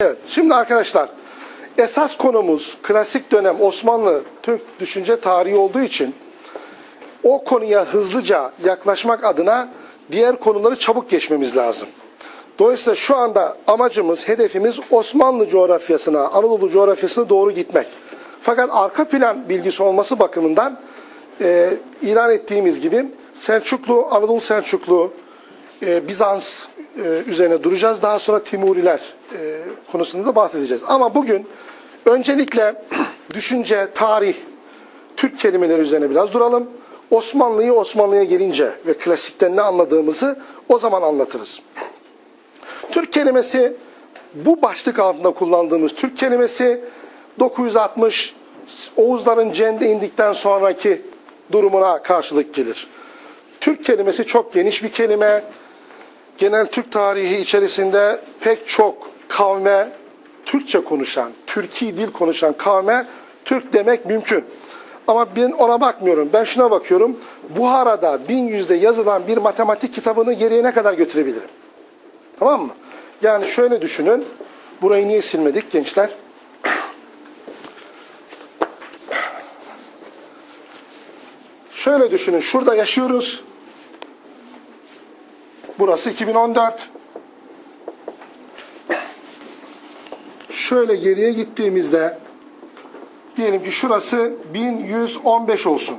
Evet, şimdi arkadaşlar esas konumuz klasik dönem Osmanlı Türk düşünce tarihi olduğu için o konuya hızlıca yaklaşmak adına diğer konuları çabuk geçmemiz lazım. Dolayısıyla şu anda amacımız, hedefimiz Osmanlı coğrafyasına, Anadolu coğrafyasına doğru gitmek. Fakat arka plan bilgisi olması bakımından e, ilan ettiğimiz gibi Selçuklu, Anadolu Selçuklu, e, Bizans e, üzerine duracağız. Daha sonra Timuriler e, konusunda da bahsedeceğiz. Ama bugün öncelikle düşünce, tarih, Türk kelimeleri üzerine biraz duralım. Osmanlı'yı Osmanlı'ya gelince ve klasikten ne anladığımızı o zaman anlatırız. Türk kelimesi bu başlık altında kullandığımız Türk kelimesi 960 Oğuzların cende indikten sonraki durumuna karşılık gelir. Türk kelimesi çok geniş bir kelime. Genel Türk tarihi içerisinde pek çok kavme Türkçe konuşan, Türki dil konuşan kavme Türk demek mümkün. Ama ben ona bakmıyorum. Ben şuna bakıyorum. Buhara'da 1100'de yazılan bir matematik kitabını geriye ne kadar götürebilirim? Tamam mı? Yani şöyle düşünün. Burayı niye silmedik gençler? Şöyle düşünün. Şurada yaşıyoruz. Burası 2014. Şöyle geriye gittiğimizde diyelim ki şurası 1115 olsun.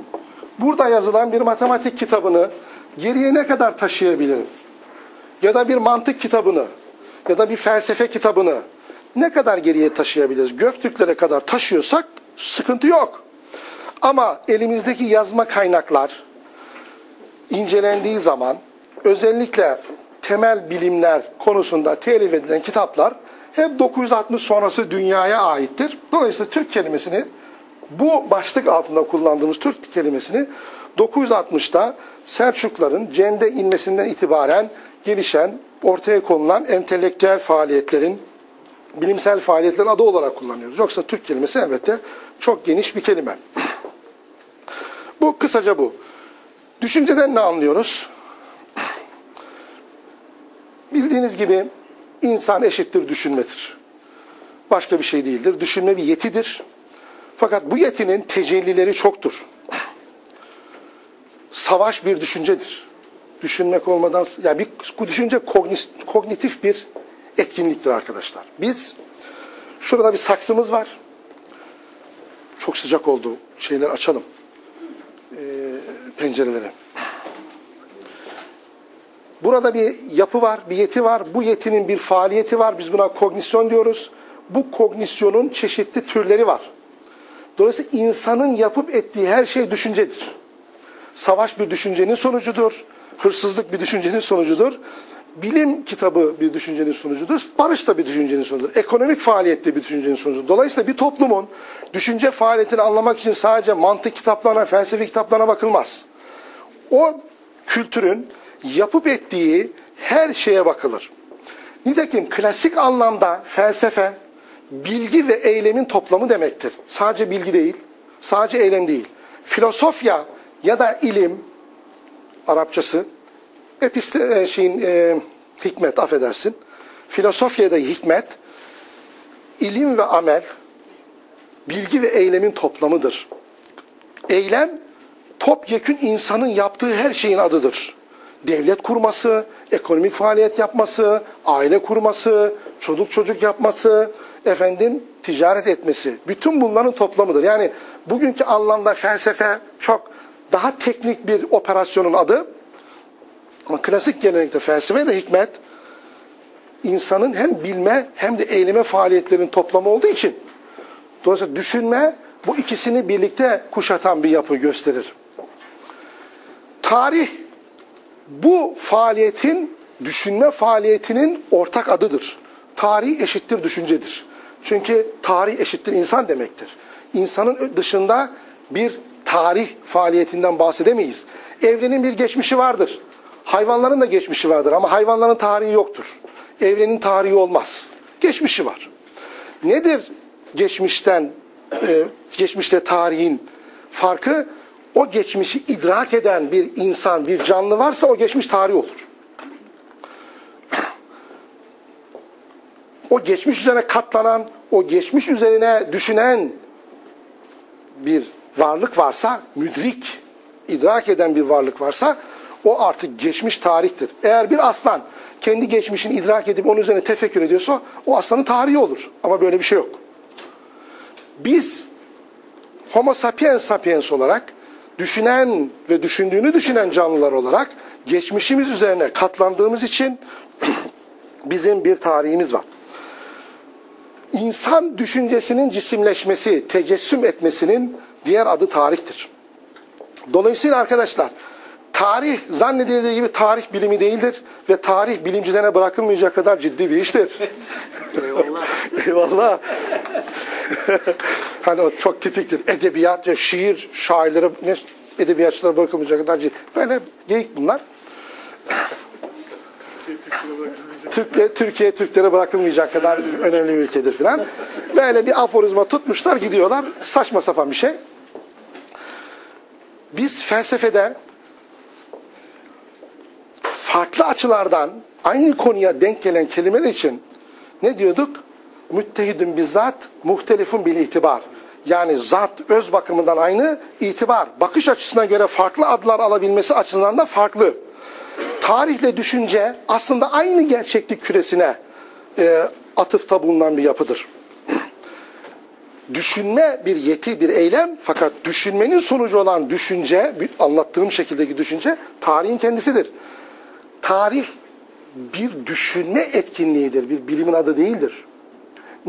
Burada yazılan bir matematik kitabını geriye ne kadar taşıyabilirim? Ya da bir mantık kitabını ya da bir felsefe kitabını ne kadar geriye taşıyabiliriz? Göktürklere kadar taşıyorsak sıkıntı yok. Ama elimizdeki yazma kaynaklar incelendiği zaman özellikle temel bilimler konusunda telif edilen kitaplar hep 960 sonrası dünyaya aittir. Dolayısıyla Türk kelimesini bu başlık altında kullandığımız Türk kelimesini 960'da Selçukların Cende inmesinden itibaren gelişen, ortaya konulan entelektüel faaliyetlerin, bilimsel faaliyetlerin adı olarak kullanıyoruz. Yoksa Türk kelimesi elbette çok geniş bir kelime. bu kısaca bu. Düşünceden ne anlıyoruz? Bildiğiniz gibi insan eşittir düşünmedir. Başka bir şey değildir. Düşünme bir yetidir. Fakat bu yetinin tecellileri çoktur. Savaş bir düşüncedir. Düşünmek olmadan, yani bir düşünce kognitif bir etkinliktir arkadaşlar. Biz şurada bir saksımız var. Çok sıcak oldu. Şeyleri açalım. Ee, pencereleri. Burada bir yapı var, bir yeti var. Bu yetinin bir faaliyeti var. Biz buna kognisyon diyoruz. Bu kognisyonun çeşitli türleri var. Dolayısıyla insanın yapıp ettiği her şey düşüncedir. Savaş bir düşüncenin sonucudur. Hırsızlık bir düşüncenin sonucudur. Bilim kitabı bir düşüncenin sonucudur. Barış da bir düşüncenin sonucudur. Ekonomik faaliyet de bir düşüncenin sonucudur. Dolayısıyla bir toplumun düşünce faaliyetini anlamak için sadece mantık kitaplarına, felsefe kitaplarına bakılmaz. O kültürün yapıp ettiği her şeye bakılır. Nitekim klasik anlamda felsefe bilgi ve eylemin toplamı demektir. Sadece bilgi değil, sadece eylem değil. Filosofya ya da ilim, Arapçası, episte, şeyin, e, hikmet affedersin. Filosofya da hikmet, ilim ve amel, bilgi ve eylemin toplamıdır. Eylem, topyekün insanın yaptığı her şeyin adıdır devlet kurması, ekonomik faaliyet yapması, aile kurması, çocuk çocuk yapması, efendim ticaret etmesi. Bütün bunların toplamıdır. Yani bugünkü anlamda felsefe çok daha teknik bir operasyonun adı. Ama klasik gelenekte felsefe de hikmet insanın hem bilme hem de eyleme faaliyetlerinin toplamı olduğu için dolayısıyla düşünme bu ikisini birlikte kuşatan bir yapı gösterir. Tarih bu faaliyetin, düşünme faaliyetinin ortak adıdır. Tarih eşittir düşüncedir. Çünkü tarih eşittir insan demektir. İnsanın dışında bir tarih faaliyetinden bahsedemeyiz. Evrenin bir geçmişi vardır. Hayvanların da geçmişi vardır ama hayvanların tarihi yoktur. Evrenin tarihi olmaz. Geçmişi var. Nedir geçmişten, e, geçmişte tarihin farkı? O geçmişi idrak eden bir insan, bir canlı varsa o geçmiş tarih olur. o geçmiş üzerine katlanan, o geçmiş üzerine düşünen bir varlık varsa, müdrik, idrak eden bir varlık varsa o artık geçmiş tarihtir. Eğer bir aslan kendi geçmişini idrak edip onun üzerine tefekkür ediyorsa o aslanın tarihi olur. Ama böyle bir şey yok. Biz Homo sapiens sapiens olarak düşünen ve düşündüğünü düşünen canlılar olarak geçmişimiz üzerine katlandığımız için bizim bir tarihimiz var. İnsan düşüncesinin cisimleşmesi, tecessüm etmesinin diğer adı tarihtir. Dolayısıyla arkadaşlar tarih zannedildiği gibi tarih bilimi değildir ve tarih bilimcilerine bırakılmayacak kadar ciddi bir iştir. Eyvallah. Eyvallah. hani o çok tipiktir. Edebiyat ve şiir şairleri ne edebiyatçılara bırakılmayacak kadar ciddi. Böyle geyik bunlar. Türkiye, Türkiye Türklere bırakılmayacak kadar önemli bir ülkedir filan. Böyle bir aforizma tutmuşlar gidiyorlar. Saçma sapan bir şey. Biz felsefede farklı açılardan aynı konuya denk gelen kelimeler için ne diyorduk? Müttehidün bizzat, muhtelifun bil itibar. Yani zat öz bakımından aynı, itibar. Bakış açısına göre farklı adlar alabilmesi açısından da farklı. Tarihle düşünce aslında aynı gerçeklik küresine e, atıfta bulunan bir yapıdır. Düşünme bir yeti, bir eylem fakat düşünmenin sonucu olan düşünce, anlattığım şekildeki düşünce tarihin kendisidir. Tarih bir düşünme etkinliğidir, bir bilimin adı değildir.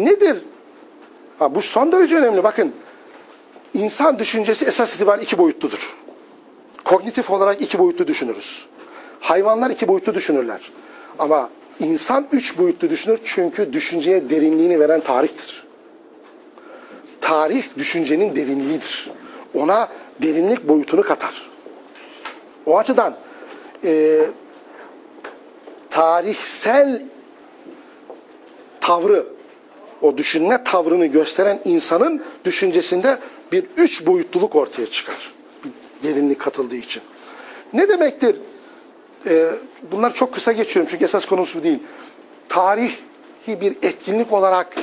Nedir? Ha, bu son derece önemli. Bakın, insan düşüncesi esas itibariyle iki boyutludur. Kognitif olarak iki boyutlu düşünürüz. Hayvanlar iki boyutlu düşünürler. Ama insan üç boyutlu düşünür çünkü düşünceye derinliğini veren tarihtir. Tarih düşüncenin derinliğidir. Ona derinlik boyutunu katar. O açıdan e, tarihsel tavrı, o düşünme tavrını gösteren insanın düşüncesinde bir üç boyutluluk ortaya çıkar. Bir derinlik katıldığı için. Ne demektir? Ee, bunlar çok kısa geçiyorum çünkü esas konusu bu değil. Tarihi bir etkinlik olarak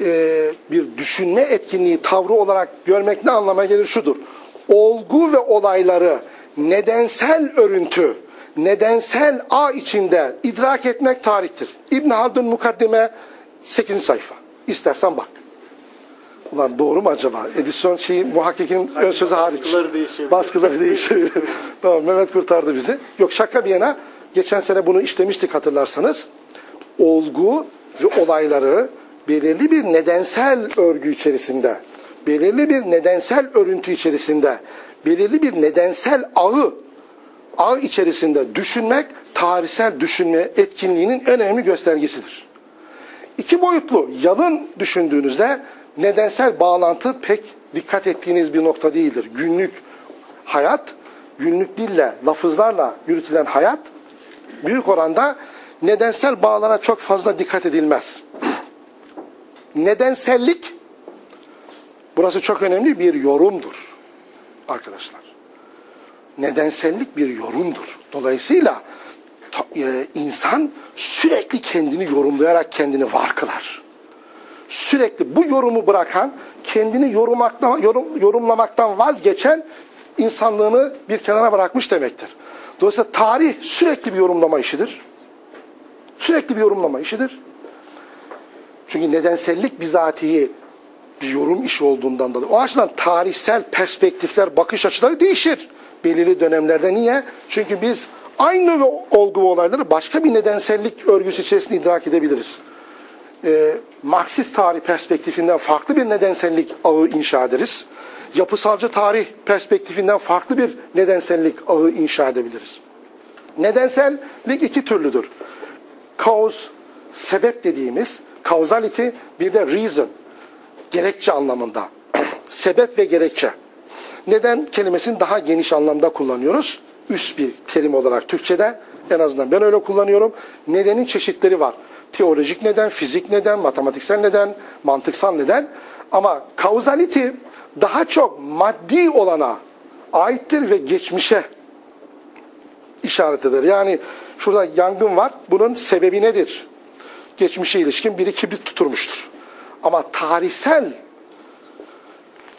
e, bir düşünme etkinliği, tavrı olarak görmek ne anlama gelir? Şudur. Olgu ve olayları nedensel örüntü, nedensel ağ içinde idrak etmek tarihtir. İbn Haldun Mukaddime 8. sayfa. İstersen bak. Ulan doğru mu acaba? Edison şeyi muhakkikin ön sözü hariç. Baskıları değişebilir. Baskıları değişebilir. tamam Mehmet kurtardı bizi. Yok şaka bir yana geçen sene bunu işlemiştik hatırlarsanız. Olgu ve olayları belirli bir nedensel örgü içerisinde, belirli bir nedensel örüntü içerisinde, belirli bir nedensel ağı ağ içerisinde düşünmek tarihsel düşünme etkinliğinin önemli göstergesidir. İki boyutlu yalın düşündüğünüzde nedensel bağlantı pek dikkat ettiğiniz bir nokta değildir. Günlük hayat, günlük dille, lafızlarla yürütülen hayat büyük oranda nedensel bağlara çok fazla dikkat edilmez. Nedensellik burası çok önemli bir yorumdur arkadaşlar. Nedensellik bir yorumdur. Dolayısıyla e, insan sürekli kendini yorumlayarak kendini var kılar. Sürekli bu yorumu bırakan, kendini yorum, yorumlamaktan vazgeçen insanlığını bir kenara bırakmış demektir. Dolayısıyla tarih sürekli bir yorumlama işidir. Sürekli bir yorumlama işidir. Çünkü nedensellik bizatihi bir yorum işi olduğundan dolayı. O açıdan tarihsel perspektifler, bakış açıları değişir. Belirli dönemlerde. Niye? Çünkü biz aynı olgu ve olayları başka bir nedensellik örgüsü içerisinde idrak edebiliriz. Ee, Marksist tarih perspektifinden farklı bir nedensellik ağı inşa ederiz. Yapısalcı tarih perspektifinden farklı bir nedensellik ağı inşa edebiliriz. Nedensellik iki türlüdür. Cause, sebep dediğimiz, causality bir de reason, gerekçe anlamında. sebep ve gerekçe. Neden kelimesini daha geniş anlamda kullanıyoruz? Üst bir terim olarak Türkçede en azından ben öyle kullanıyorum. Nedenin çeşitleri var. Teolojik neden, fizik neden, matematiksel neden, mantıksal neden. Ama kauzality daha çok maddi olana aittir ve geçmişe işaret eder. Yani şurada yangın var. Bunun sebebi nedir? geçmişe ilişkin biri kibrit tuturmuştur. Ama tarihsel,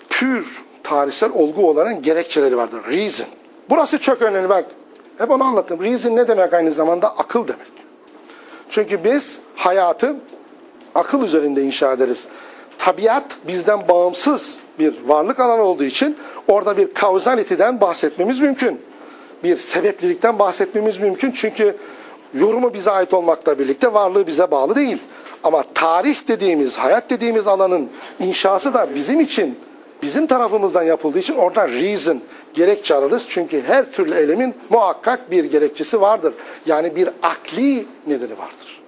pür tarihsel olgu olarak gerekçeleri vardır. Reason. Burası çok önemli bak. Hep onu anlattım. Reason ne demek aynı zamanda? Akıl demek. Çünkü biz hayatı akıl üzerinde inşa ederiz. Tabiat bizden bağımsız bir varlık alanı olduğu için orada bir kauzaliteden bahsetmemiz mümkün. Bir sebeplilikten bahsetmemiz mümkün. Çünkü yorumu bize ait olmakla birlikte varlığı bize bağlı değil. Ama tarih dediğimiz, hayat dediğimiz alanın inşası da bizim için, bizim tarafımızdan yapıldığı için oradan reason, gerekçe ararız. Çünkü her türlü eylemin muhakkak bir gerekçesi vardır. Yani bir akli nedeni vardır.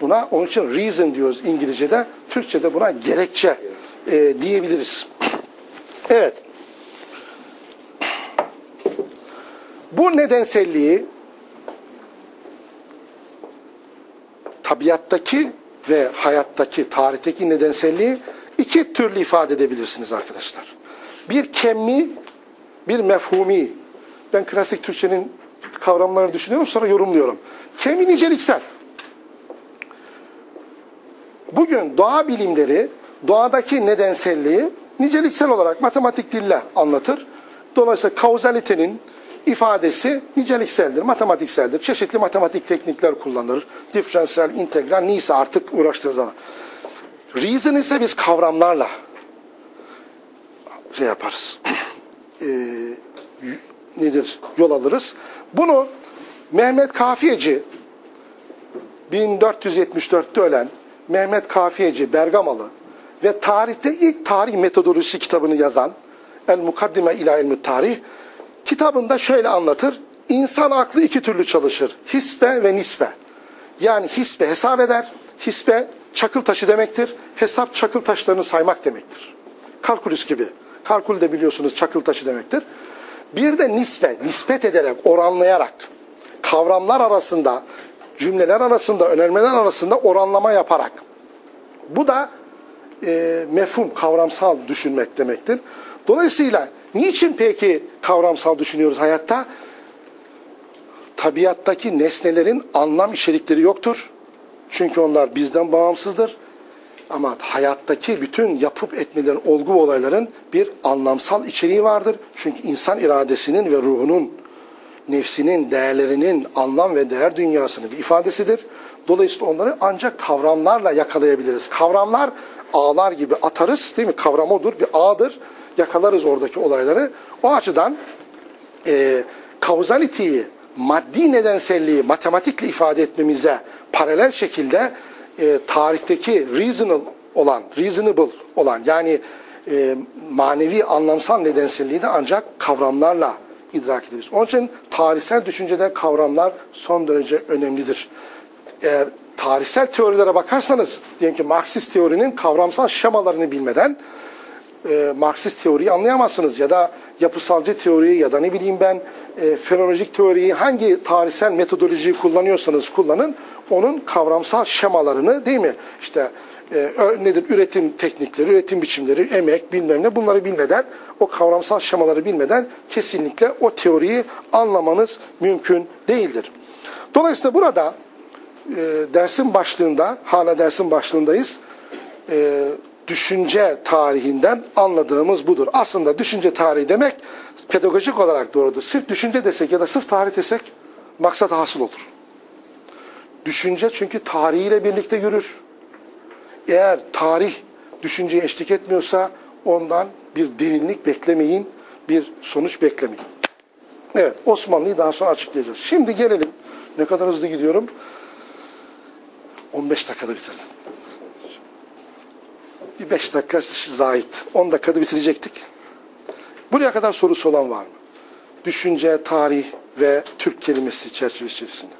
Buna onun için reason diyoruz İngilizce'de. Türkçe'de buna gerekçe e, diyebiliriz. evet. Bu nedenselliği tabiattaki ve hayattaki, tarihteki nedenselliği iki türlü ifade edebilirsiniz arkadaşlar. Bir kemmi, bir mefhumi. Ben klasik Türkçenin kavramlarını düşünüyorum sonra yorumluyorum. Kemmi niceliksel. Bugün doğa bilimleri doğadaki nedenselliği niceliksel olarak matematik dille anlatır. Dolayısıyla kauzalitenin ifadesi nicelikseldir, matematikseldir. Çeşitli matematik teknikler kullanılır. Diferansiyel, integral, neyse artık uğraştığınız zaman. Reason ise biz kavramlarla şey yaparız. e, nedir? Yol alırız. Bunu Mehmet Kafiyeci 1474'te ölen Mehmet Kafiyeci Bergamalı ve tarihte ilk tarih metodolojisi kitabını yazan El Mukaddime ila Ilmi Tarih kitabında şöyle anlatır. İnsan aklı iki türlü çalışır. Hisbe ve nisbe. Yani hisbe hesap eder. Hisbe çakıl taşı demektir. Hesap çakıl taşlarını saymak demektir. Kalkulüs gibi. Kalkül de biliyorsunuz çakıl taşı demektir. Bir de nisbe, nispet ederek, oranlayarak kavramlar arasında, cümleler arasında, önermeler arasında oranlama yaparak. Bu da e, mefhum, kavramsal düşünmek demektir. Dolayısıyla niçin peki kavramsal düşünüyoruz hayatta? Tabiattaki nesnelerin anlam içerikleri yoktur. Çünkü onlar bizden bağımsızdır. Ama hayattaki bütün yapıp etmelerin, olgu olayların bir anlamsal içeriği vardır. Çünkü insan iradesinin ve ruhunun, nefsinin, değerlerinin, anlam ve değer dünyasının bir ifadesidir. Dolayısıyla onları ancak kavramlarla yakalayabiliriz. Kavramlar ağlar gibi atarız değil mi? Kavram odur, bir ağdır. Yakalarız oradaki olayları. O açıdan e, kauzaliteyi, maddi nedenselliği matematikle ifade etmemize paralel şekilde e, tarihteki reasonable olan, reasonable olan yani e, manevi anlamsal nedenselliği de ancak kavramlarla idrak edebiliriz. Onun için tarihsel düşüncede kavramlar son derece önemlidir. Eğer tarihsel teorilere bakarsanız, diyelim ki Marksist teorinin kavramsal şemalarını bilmeden e, Marksist teoriyi anlayamazsınız ya da yapısalcı teoriyi ya da ne bileyim ben e, fenomenolojik teoriyi hangi tarihsel metodolojiyi kullanıyorsanız kullanın onun kavramsal şemalarını değil mi? İşte e, nedir? Üretim teknikleri, üretim biçimleri, emek bilmem ne bunları bilmeden o kavramsal şemaları bilmeden kesinlikle o teoriyi anlamanız mümkün değildir. Dolayısıyla burada e, dersin başlığında, hala dersin başlığındayız. E, düşünce tarihinden anladığımız budur. Aslında düşünce tarihi demek pedagojik olarak doğrudur. Sırf düşünce desek ya da sırf tarih desek maksat hasıl olur. Düşünce çünkü tarihiyle birlikte yürür. Eğer tarih düşünceye eşlik etmiyorsa ondan bir derinlik beklemeyin, bir sonuç beklemeyin. Evet, Osmanlı'yı daha sonra açıklayacağız. Şimdi gelelim. Ne kadar hızlı gidiyorum. 15 dakikada bitirdim. Bir 5 dakika zahit. 10 dakikada bitirecektik. Buraya kadar sorusu olan var mı? Düşünce, tarih ve Türk kelimesi çerçevesi içerisinde.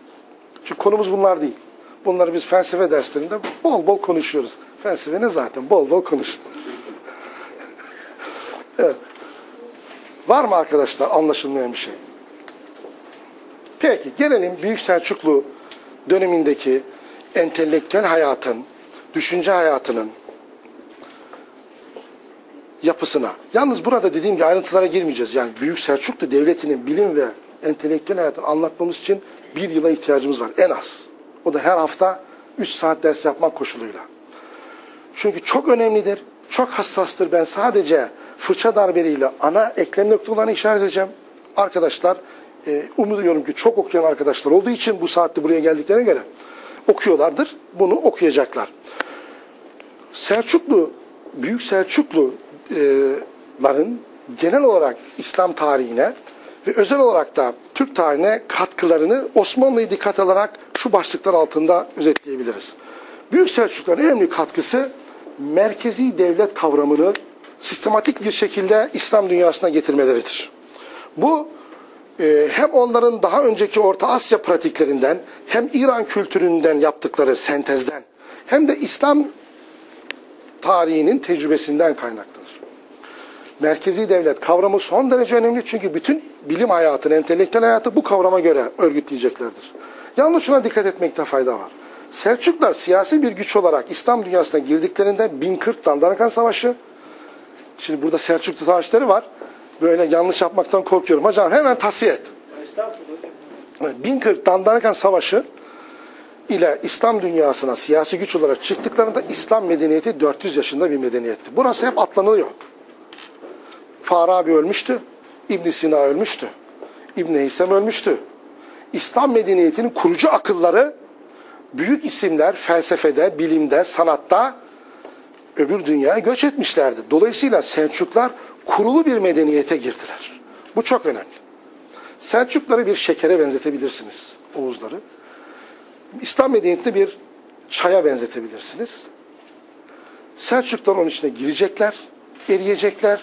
Çünkü konumuz bunlar değil. Bunları biz felsefe derslerinde bol bol konuşuyoruz. Felsefe ne zaten? Bol bol konuş. evet. Var mı arkadaşlar anlaşılmayan bir şey? Peki gelelim Büyük Selçuklu dönemindeki entelektüel hayatın, düşünce hayatının yapısına. Yalnız burada dediğim gibi ayrıntılara girmeyeceğiz. Yani Büyük Selçuklu Devleti'nin bilim ve entelektüel hayatını anlatmamız için bir yıla ihtiyacımız var en az. O da her hafta 3 saat ders yapmak koşuluyla. Çünkü çok önemlidir, çok hassastır. Ben sadece fırça darbeleriyle ana eklem noktalarını işaret edeceğim. Arkadaşlar, e, umuyorum ki çok okuyan arkadaşlar olduğu için bu saatte buraya geldiklerine göre okuyorlardır. Bunu okuyacaklar. Selçuklu, Büyük Selçukluların genel olarak İslam tarihine ve özel olarak da Türk tarihine katkılarını Osmanlı'yı dikkat alarak şu başlıklar altında özetleyebiliriz. Büyük Selçukluların önemli katkısı merkezi devlet kavramını sistematik bir şekilde İslam dünyasına getirmeleridir. Bu e, hem onların daha önceki Orta Asya pratiklerinden hem İran kültüründen yaptıkları sentezden hem de İslam tarihinin tecrübesinden kaynaklanır. Merkezi devlet kavramı son derece önemli çünkü bütün bilim hayatını, entelektüel hayatı bu kavrama göre örgütleyeceklerdir. Yalnız şuna dikkat etmekte fayda var. Selçuklar siyasi bir güç olarak İslam dünyasına girdiklerinde 1040 Dandanakan Savaşı, şimdi burada Selçuklu savaşları var. Böyle yanlış yapmaktan korkuyorum. Hocam hemen tasfiye et. 1040 Dandanakan Savaşı ile İslam dünyasına siyasi güç olarak çıktıklarında İslam medeniyeti 400 yaşında bir medeniyetti. Burası hep atlanılıyor. Farabi ölmüştü. İbn Sina ölmüştü. İbn Heysem ölmüştü. İslam medeniyetinin kurucu akılları büyük isimler felsefede, bilimde, sanatta öbür dünyaya göç etmişlerdi. Dolayısıyla Selçuklar kurulu bir medeniyete girdiler. Bu çok önemli. Selçukları bir şekere benzetebilirsiniz, Oğuzları. İslam medeniyetini bir çaya benzetebilirsiniz. Selçuklar onun içine girecekler, eriyecekler,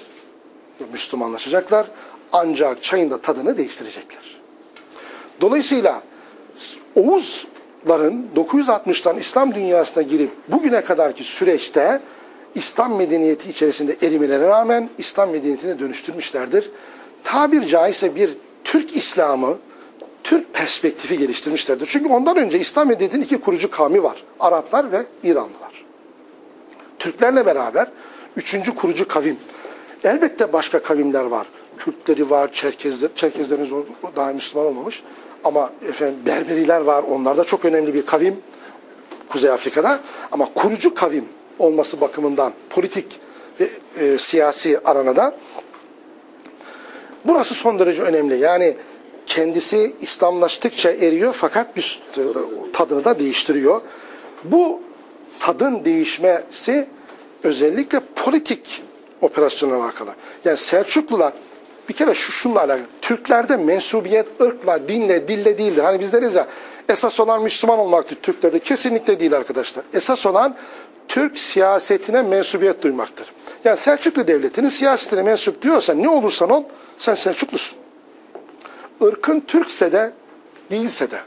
Müslümanlaşacaklar. Ancak çayın da tadını değiştirecekler. Dolayısıyla Oğuzların 960'tan İslam dünyasına girip bugüne kadarki süreçte İslam medeniyeti içerisinde erimelere rağmen İslam medeniyetine dönüştürmüşlerdir. Tabir caizse bir Türk İslam'ı, Türk perspektifi geliştirmişlerdir. Çünkü ondan önce İslam medeniyetinin iki kurucu kavmi var. Araplar ve İranlılar. Türklerle beraber üçüncü kurucu kavim. Elbette başka kavimler var. Kürtleri var, Çerkezler, Çerkezleriniz daha Müslüman olmamış. Ama efendim Berberiler var. Onlar da çok önemli bir kavim Kuzey Afrika'da. Ama kurucu kavim olması bakımından politik ve e, siyasi aranada burası son derece önemli. Yani kendisi İslamlaştıkça eriyor fakat bir tadını da değiştiriyor. Bu tadın değişmesi özellikle politik operasyonla alakalı. Yani Selçuklular bir kere şu şunla alakalı. Türklerde mensubiyet ırkla, dinle, dille değildir. Hani biz deriz ya esas olan Müslüman olmaktır Türklerde. Kesinlikle değil arkadaşlar. Esas olan Türk siyasetine mensubiyet duymaktır. Yani Selçuklu Devleti'nin siyasetine mensup diyorsan ne olursan ol sen Selçuklusun. Irkın Türkse de değilse de.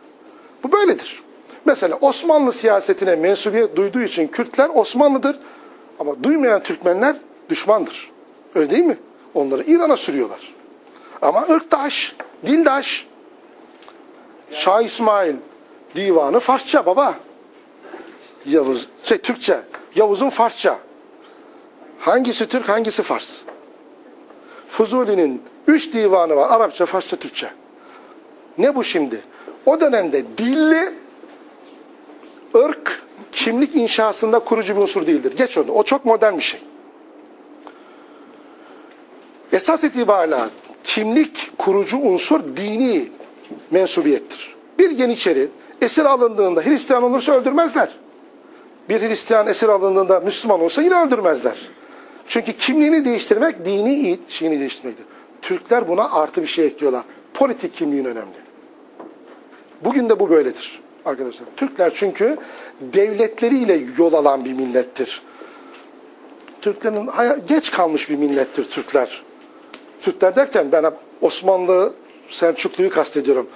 Bu böyledir. Mesela Osmanlı siyasetine mensubiyet duyduğu için Kürtler Osmanlıdır. Ama duymayan Türkmenler düşmandır. Öyle değil mi? Onları İran'a sürüyorlar. Ama ırktaş, dildaş. Şah İsmail divanı Farsça baba. Yavuz, şey Türkçe. Yavuz'un Farsça. Hangisi Türk, hangisi Fars? Fuzuli'nin üç divanı var. Arapça, Farsça, Türkçe. Ne bu şimdi? O dönemde dilli ırk kimlik inşasında kurucu bir unsur değildir. Geç onu. O çok modern bir şey. Esas itibariyle kimlik kurucu unsur dini mensubiyettir. Bir Yeniçeri esir alındığında Hristiyan olursa öldürmezler. Bir Hristiyan esir alındığında Müslüman olsa yine öldürmezler. Çünkü kimliğini değiştirmek dini şeyini değiştirmektir. Türkler buna artı bir şey ekliyorlar. Politik kimliğin önemli. Bugün de bu böyledir arkadaşlar. Türkler çünkü devletleriyle yol alan bir millettir. Türklerin geç kalmış bir millettir Türkler. Türkler derken ben Osmanlı, Selçuklu'yu kastediyorum.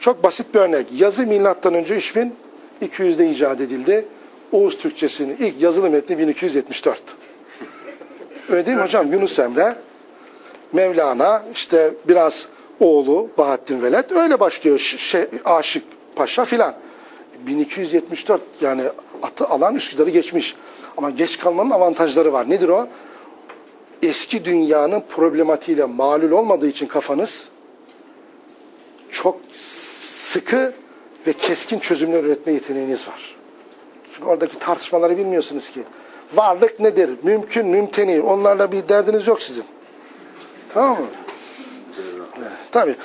Çok basit bir örnek. Yazı milattan önce 3200'de icat edildi. Oğuz Türkçesinin ilk yazılı metni 1274. Öyle değil mi hocam? Yunus Emre, Mevlana, işte biraz oğlu Bahattin Veled öyle başlıyor şey, Aşık Paşa filan. 1274 yani atı alan Üsküdar'ı geçmiş. Ama geç kalmanın avantajları var. Nedir o? Eski dünyanın problematiğiyle malul olmadığı için kafanız çok sıkı ve keskin çözümler üretme yeteneğiniz var. Çünkü oradaki tartışmaları bilmiyorsunuz ki. Varlık nedir? Mümkün, mümteni. Onlarla bir derdiniz yok sizin. Tamam mı? Cerrah. Tabii.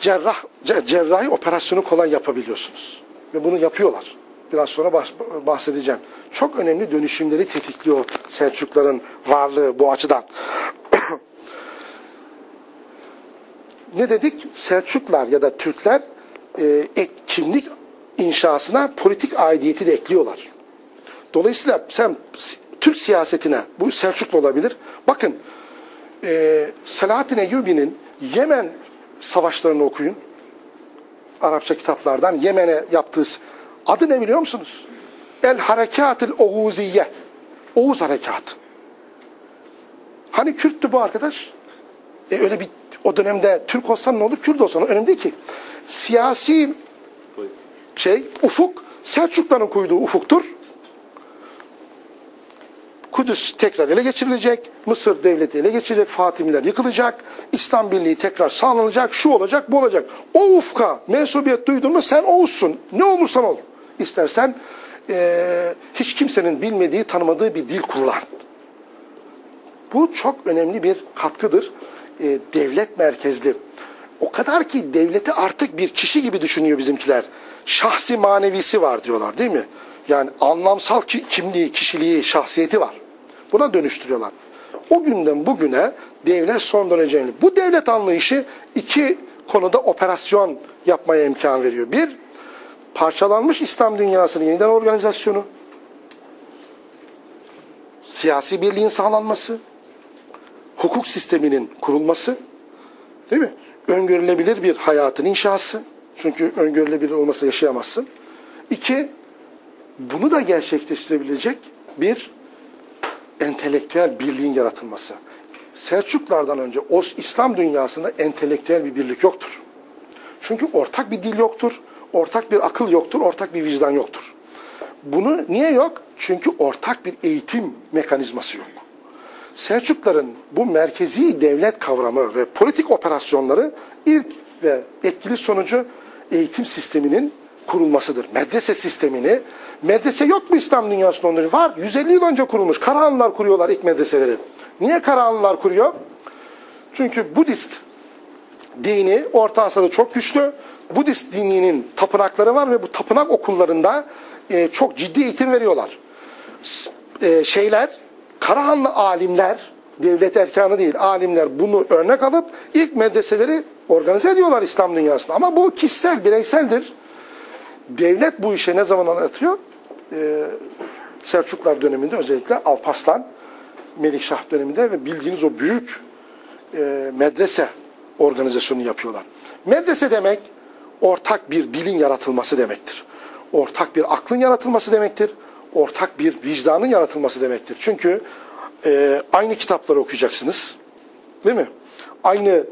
Cerrah, cerrahi operasyonu kolay yapabiliyorsunuz. Ve bunu yapıyorlar. Biraz sonra bahsedeceğim. Çok önemli dönüşümleri tetikliyor Selçukların varlığı bu açıdan. ne dedik? Selçuklar ya da Türkler e, et, kimlik inşasına politik aidiyeti de ekliyorlar. Dolayısıyla sen Türk siyasetine, bu Selçuklu olabilir. Bakın, e, Selahattin Eyyubi'nin Yemen savaşlarını okuyun. Arapça kitaplardan Yemen'e yaptığı adı ne biliyor musunuz? El Harekatül Oğuziye. Oğuz Harekatı. Hani Kürttü bu arkadaş? E öyle bir o dönemde Türk olsan ne olur, Kürt olsan önemli değil ki. Siyasi şey, ufuk Selçukluların koyduğu ufuktur. Kudüs tekrar ele geçirilecek, Mısır devleti ele geçirecek, Fatimiler yıkılacak, İslam Birliği tekrar sağlanacak, şu olacak, bu olacak. O ufka mensubiyet duydun mu sen Oğuzsun. Ne olursan ol. İstersen e, hiç kimsenin bilmediği, tanımadığı bir dil kullan. Bu çok önemli bir katkıdır. E, devlet merkezli. O kadar ki devleti artık bir kişi gibi düşünüyor bizimkiler. Şahsi manevisi var diyorlar değil mi? Yani anlamsal kimliği, kişiliği, şahsiyeti var. Buna dönüştürüyorlar. O günden bugüne devlet son derece önemli. Bu devlet anlayışı iki konuda operasyon yapmaya imkan veriyor. Bir, parçalanmış İslam dünyasının yeniden organizasyonu, siyasi birliğin sağlanması, hukuk sisteminin kurulması, değil mi? Öngörülebilir bir hayatın inşası. Çünkü öngörülebilir olmasa yaşayamazsın. İki, bunu da gerçekleştirebilecek bir entelektüel birliğin yaratılması. Selçuklardan önce o İslam dünyasında entelektüel bir birlik yoktur. Çünkü ortak bir dil yoktur, ortak bir akıl yoktur, ortak bir vicdan yoktur. Bunu niye yok? Çünkü ortak bir eğitim mekanizması yok. Selçukların bu merkezi devlet kavramı ve politik operasyonları ilk ve etkili sonucu eğitim sisteminin kurulmasıdır. Medrese sistemini, medrese yok mu İslam dünyasında onları? Var. 150 yıl önce kurulmuş. Karahanlılar kuruyorlar ilk medreseleri. Niye Karahanlılar kuruyor? Çünkü Budist dini Orta Asya'da çok güçlü. Budist dininin tapınakları var ve bu tapınak okullarında e, çok ciddi eğitim veriyorlar. E, şeyler, Karahanlı alimler, devlet erkanı değil, alimler bunu örnek alıp ilk medreseleri organize ediyorlar İslam dünyasında. Ama bu kişisel, bireyseldir. Devlet bu işe ne zaman anlatıyor? Ee, Selçuklar döneminde özellikle Alparslan, Melikşah döneminde ve bildiğiniz o büyük e, medrese organizasyonu yapıyorlar. Medrese demek ortak bir dilin yaratılması demektir. Ortak bir aklın yaratılması demektir. Ortak bir vicdanın yaratılması demektir. Çünkü e, aynı kitapları okuyacaksınız. Değil mi? Aynı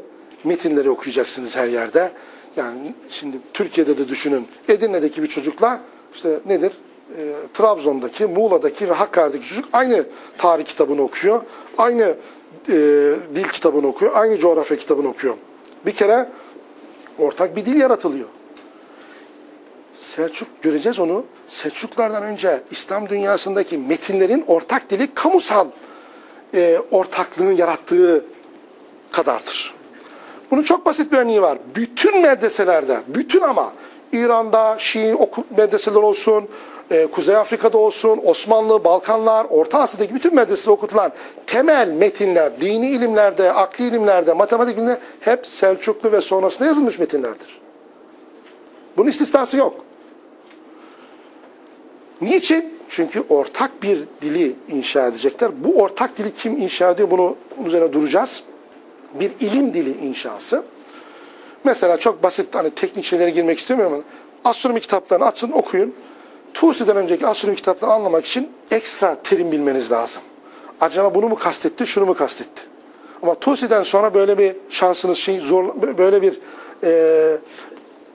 metinleri okuyacaksınız her yerde. Yani şimdi Türkiye'de de düşünün. Edirne'deki bir çocukla işte nedir? E, Trabzon'daki, Muğla'daki ve Hakkari'deki çocuk aynı tarih kitabını okuyor. Aynı e, dil kitabını okuyor. Aynı coğrafya kitabını okuyor. Bir kere ortak bir dil yaratılıyor. Selçuk göreceğiz onu. Selçuklardan önce İslam dünyasındaki metinlerin ortak dili kamusal e, ortaklığın yarattığı kadardır. Bunun çok basit bir örneği var. Bütün medreselerde, bütün ama İran'da Şii okul medreseler olsun, e, Kuzey Afrika'da olsun, Osmanlı, Balkanlar, Orta Asya'daki bütün medresede okutulan temel metinler, dini ilimlerde, akli ilimlerde, matematik ilimlerde hep Selçuklu ve sonrasında yazılmış metinlerdir. Bunun istisnası yok. Niçin? Çünkü ortak bir dili inşa edecekler. Bu ortak dili kim inşa ediyor? Bunu üzerine duracağız bir ilim dili inşası. Mesela çok basit hani teknik şeylere girmek istemiyorum ama astronomi kitaplarını açın okuyun. Tusi'den önceki astronomi kitaplarını anlamak için ekstra terim bilmeniz lazım. Acaba bunu mu kastetti, şunu mu kastetti? Ama Tusi'den sonra böyle bir şansınız, şey, zor, böyle bir e,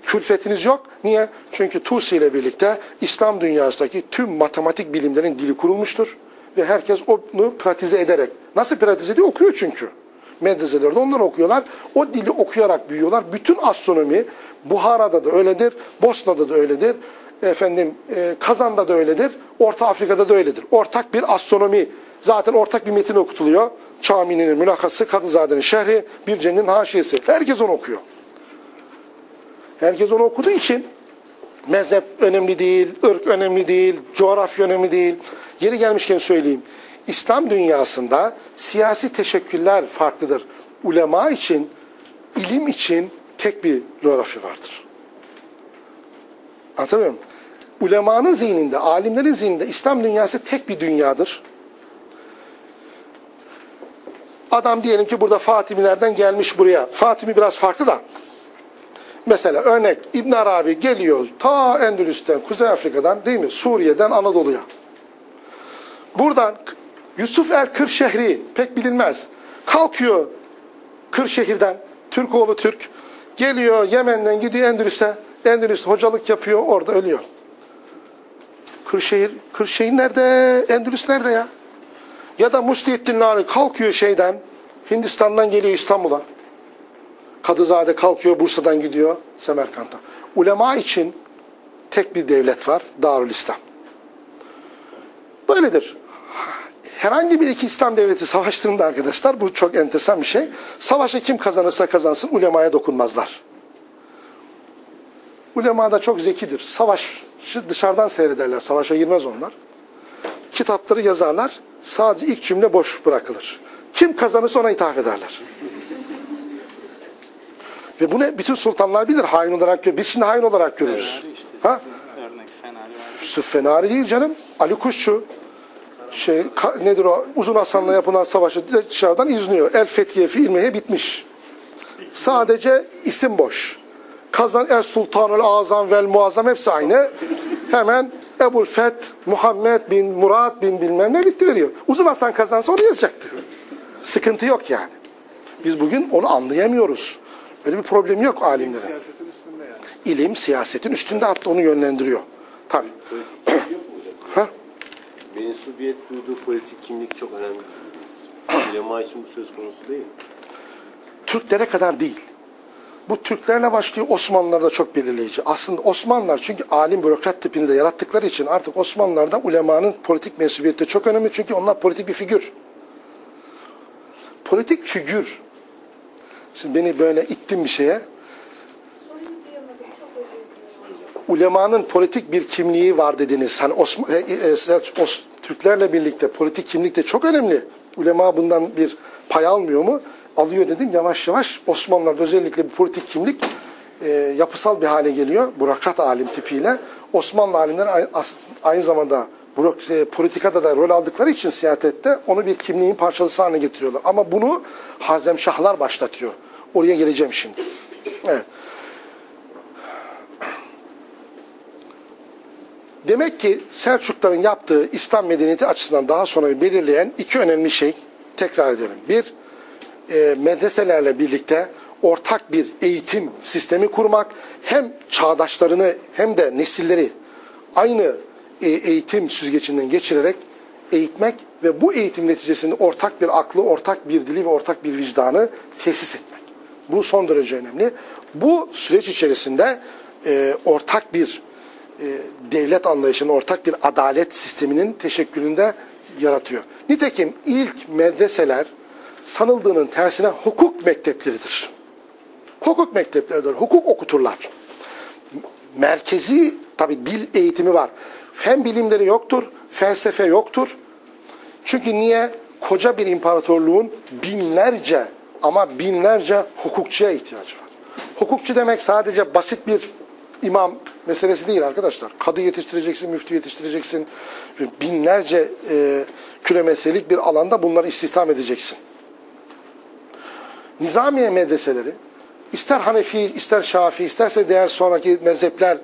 külfetiniz yok. Niye? Çünkü Tusi ile birlikte İslam dünyasındaki tüm matematik bilimlerin dili kurulmuştur. Ve herkes onu pratize ederek. Nasıl pratize ediyor? Okuyor çünkü medreselerde onlar okuyorlar. O dili okuyarak büyüyorlar. Bütün astronomi Buhara'da da öyledir, Bosna'da da öyledir, efendim e, Kazan'da da öyledir. Orta Afrika'da da öyledir. Ortak bir astronomi, zaten ortak bir metin okutuluyor. Çamini'nin mülakası, Kadızade'nin şerhi, bir cennin haşiyesi. Herkes onu okuyor. Herkes onu okuduğu için mezhep önemli değil, ırk önemli değil, coğrafya önemli değil. Yeri gelmişken söyleyeyim. İslam dünyasında siyasi teşekküller farklıdır. Ulema için, ilim için tek bir coğrafya vardır. Anlatabiliyor muyum? Ulemanın zihninde, alimlerin zihninde İslam dünyası tek bir dünyadır. Adam diyelim ki burada Fatimilerden gelmiş buraya. Fatimi biraz farklı da. Mesela örnek İbn Arabi geliyor ta Endülüs'ten, Kuzey Afrika'dan değil mi? Suriye'den Anadolu'ya. Buradan Yusuf el Kırşehri pek bilinmez. Kalkıyor Kırşehir'den, Türkoğlu Türk. Geliyor Yemen'den gidiyor Endülüs'e. Endülüs hocalık yapıyor orada ölüyor. Kırşehir, Kırşehir nerede? Endülüs nerede ya? Ya da Mustiettin Nari kalkıyor şeyden, Hindistan'dan geliyor İstanbul'a. Kadızade kalkıyor Bursa'dan gidiyor Semerkant'a. Ulema için tek bir devlet var, Darül İslam. Böyledir. Herhangi bir iki İslam devleti savaştığında arkadaşlar, bu çok enteresan bir şey. Savaşı kim kazanırsa kazansın ulemaya dokunmazlar. Ulema da çok zekidir. Savaşı dışarıdan seyrederler, savaşa girmez onlar. Kitapları yazarlar, sadece ilk cümle boş bırakılır. Kim kazanırsa ona ithaf ederler. Ve bunu bütün sultanlar bilir hain olarak görür. Biz şimdi hain olarak görürüz. İşte ha? örnek Fenari. Sırf Fenari değil canım. Ali Kuşçu şey nedir o Uzun Hasan'la yapılan savaşı dışarıdan izliyor. El Fethiye fiilmiye bitmiş. Sadece isim boş. Kazan El Sultanul Azam vel Muazzam hepsi aynı. Hemen Ebul Feth Muhammed bin Murat bin bilmem ne bitti veriyor. Uzun Hasan kazansa onu yazacaktı. Sıkıntı yok yani. Biz bugün onu anlayamıyoruz. Öyle bir problem yok alimlere. Siyasetin üstünde yani. İlim siyasetin üstünde hatta onu yönlendiriyor. Tabii. Ha? Mensubiyet duyduğu politik kimlik çok önemli. Ulema için bu söz konusu değil? Türklere kadar değil. Bu Türklerle başlıyor Osmanlılar da çok belirleyici. Aslında Osmanlılar çünkü alim bürokrat tipini de yarattıkları için artık Osmanlılar'da ulemanın politik mensubiyeti çok önemli. Çünkü onlar politik bir figür. Politik figür. Şimdi beni böyle ittin bir şeye. Ulemanın politik bir kimliği var dediniz. Hani Osman, e, e, Os- Türklerle birlikte politik kimlik de çok önemli. Ulema bundan bir pay almıyor mu? Alıyor dedim. Yavaş yavaş Osmanlılar'da özellikle bir politik kimlik e, yapısal bir hale geliyor. Bürokrat alim tipiyle. Osmanlı as- aynı zamanda e, politikada da rol aldıkları için siyasette onu bir kimliğin parçası haline getiriyorlar. Ama bunu Hazemşahlar başlatıyor. Oraya geleceğim şimdi. Evet. Demek ki Selçukların yaptığı İslam medeniyeti açısından daha sonra belirleyen iki önemli şey tekrar edelim. Bir, e, medreselerle birlikte ortak bir eğitim sistemi kurmak hem çağdaşlarını hem de nesilleri aynı e, eğitim süzgecinden geçirerek eğitmek ve bu eğitim neticesinde ortak bir aklı, ortak bir dili ve ortak bir vicdanı tesis etmek. Bu son derece önemli. Bu süreç içerisinde e, ortak bir e, devlet anlayışının, ortak bir adalet sisteminin teşekkülünde yaratıyor. Nitekim ilk medreseler sanıldığının tersine hukuk mektepleridir. Hukuk mektepleridir. Hukuk okuturlar. Merkezi tabi dil eğitimi var. Fen bilimleri yoktur, felsefe yoktur. Çünkü niye? Koca bir imparatorluğun binlerce ama binlerce hukukçuya ihtiyacı var. Hukukçu demek sadece basit bir imam meselesi değil arkadaşlar. Kadı yetiştireceksin, müftü yetiştireceksin. Binlerce e, kilometrelik bir alanda bunları istihdam edeceksin. Nizamiye medreseleri ister Hanefi, ister Şafi, isterse diğer sonraki mezhepler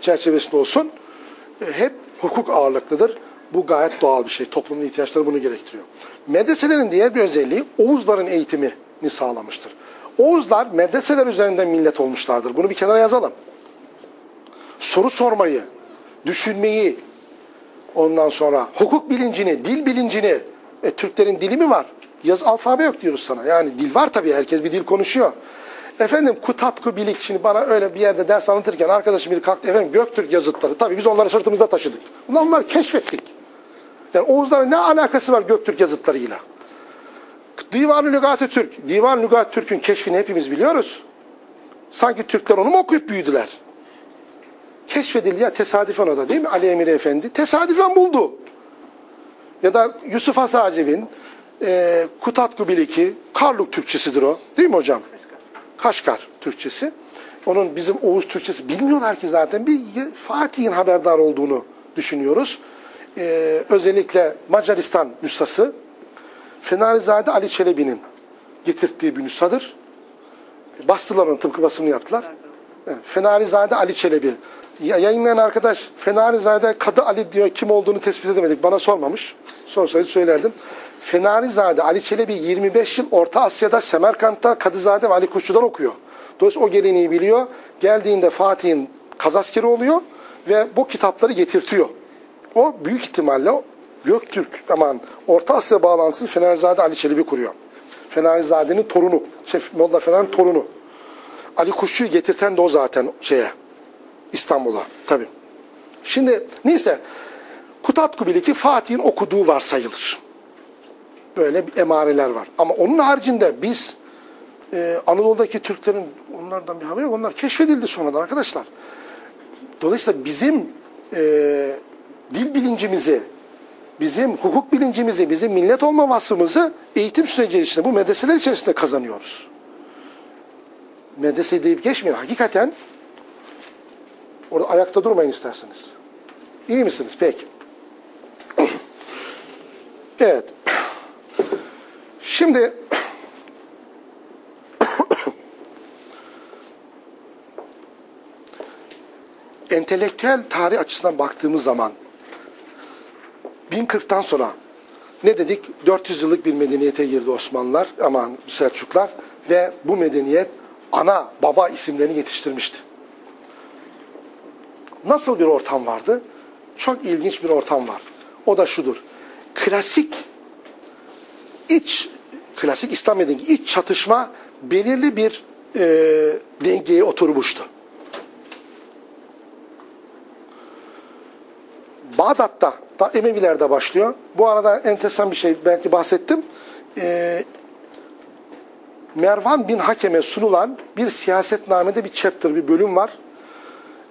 çerçevesinde olsun e, hep hukuk ağırlıklıdır. Bu gayet doğal bir şey. Toplumun ihtiyaçları bunu gerektiriyor. Medreselerin diğer bir özelliği Oğuzların eğitimini sağlamıştır. Oğuzlar medreseler üzerinden millet olmuşlardır. Bunu bir kenara yazalım. Soru sormayı, düşünmeyi, ondan sonra hukuk bilincini, dil bilincini, e, Türklerin dili mi var? Yaz alfabe yok diyoruz sana. Yani dil var tabii, herkes bir dil konuşuyor. Efendim Kutatku Bilik şimdi bana öyle bir yerde ders anlatırken arkadaşım biri kalktı efendim Göktürk yazıtları. Tabii biz onları sırtımızda taşıdık. Bunlar onları keşfettik. Yani Oğuzların ne alakası var Göktürk yazıtlarıyla? Divan-ı Lügat-ı Türk. Divan-ı Lügat Türk'ün keşfini hepimiz biliyoruz. Sanki Türkler onu mu okuyup büyüdüler? Keşfedildi ya tesadüfen o da değil mi Ali Emir Efendi? Tesadüfen buldu. Ya da Yusuf Asacib'in e, Kutatku Biliki, Karluk Türkçesidir o. Değil mi hocam? Kaşgar Türkçesi. Onun bizim Oğuz Türkçesi bilmiyorlar ki zaten. Bir Fatih'in haberdar olduğunu düşünüyoruz. Ee, özellikle Macaristan nüshası Fenarizade Ali Çelebi'nin getirttiği bir nüshadır. Bastılar onu tıpkı basımını yaptılar. Evet, Fenarizade Ali Çelebi. Ya, yayınlayan arkadaş Fenarizade Kadı Ali diyor kim olduğunu tespit edemedik. Bana sormamış. Sorsaydı söylerdim. Fenarizade Ali Çelebi 25 yıl Orta Asya'da Semerkant'ta Kadızade ve Ali Kuşçu'dan okuyor. Dolayısıyla o geleneği biliyor. Geldiğinde Fatih'in kazaskeri oluyor ve bu kitapları getirtiyor. O büyük ihtimalle Göktürk aman Orta Asya bağlantısını Fenerizade Ali Çelebi kuruyor. Fenarizade'nin torunu. Şey, Molla Fener'in torunu. Ali Kuşçu'yu getirten de o zaten şeye. İstanbul'a. Tabii. Şimdi neyse Kutatku Biliki Fatih'in okuduğu varsayılır. Böyle emareler var. Ama onun haricinde biz e, Anadolu'daki Türklerin onlardan bir haber yok. Onlar keşfedildi sonradan arkadaşlar. Dolayısıyla bizim e, dil bilincimizi, bizim hukuk bilincimizi, bizim millet olma vasfımızı eğitim süreci içinde, bu medreseler içerisinde kazanıyoruz. Medrese deyip geçmeyin. Hakikaten orada ayakta durmayın isterseniz. İyi misiniz? Peki. Evet. Şimdi entelektüel tarih açısından baktığımız zaman 1040'tan sonra ne dedik? 400 yıllık bir medeniyete girdi Osmanlılar, aman Selçuklar ve bu medeniyet ana, baba isimlerini yetiştirmişti. Nasıl bir ortam vardı? Çok ilginç bir ortam var. O da şudur. Klasik iç klasik İslam medeniyeti iç çatışma belirli bir e, dengeye oturmuştu. Bağdat'ta da Emevilerde başlıyor. Bu arada enteresan bir şey belki bahsettim. Ee, Mervan bin Hakem'e sunulan bir siyasetnamede bir chapter, bir bölüm var.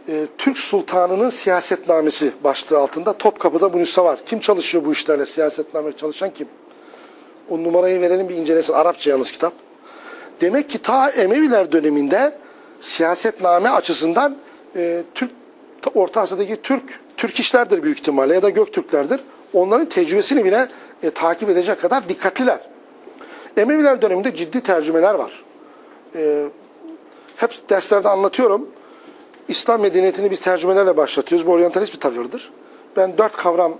Ee, Türk Sultanı'nın siyasetnamesi başlığı altında Topkapı'da bu nüsha var. Kim çalışıyor bu işlerle? Siyasetname çalışan kim? O numarayı verelim bir incelesin. Arapça yalnız kitap. Demek ki ta Emeviler döneminde siyasetname açısından e, Türk Orta Asya'daki Türk Türk işlerdir büyük ihtimalle ya da Göktürklerdir. Onların tecrübesini bile e, takip edecek kadar dikkatliler. Emeviler döneminde ciddi tercümeler var. E, hep derslerde anlatıyorum. İslam medeniyetini biz tercümelerle başlatıyoruz. Bu oryantalist bir tavırdır. Ben dört kavram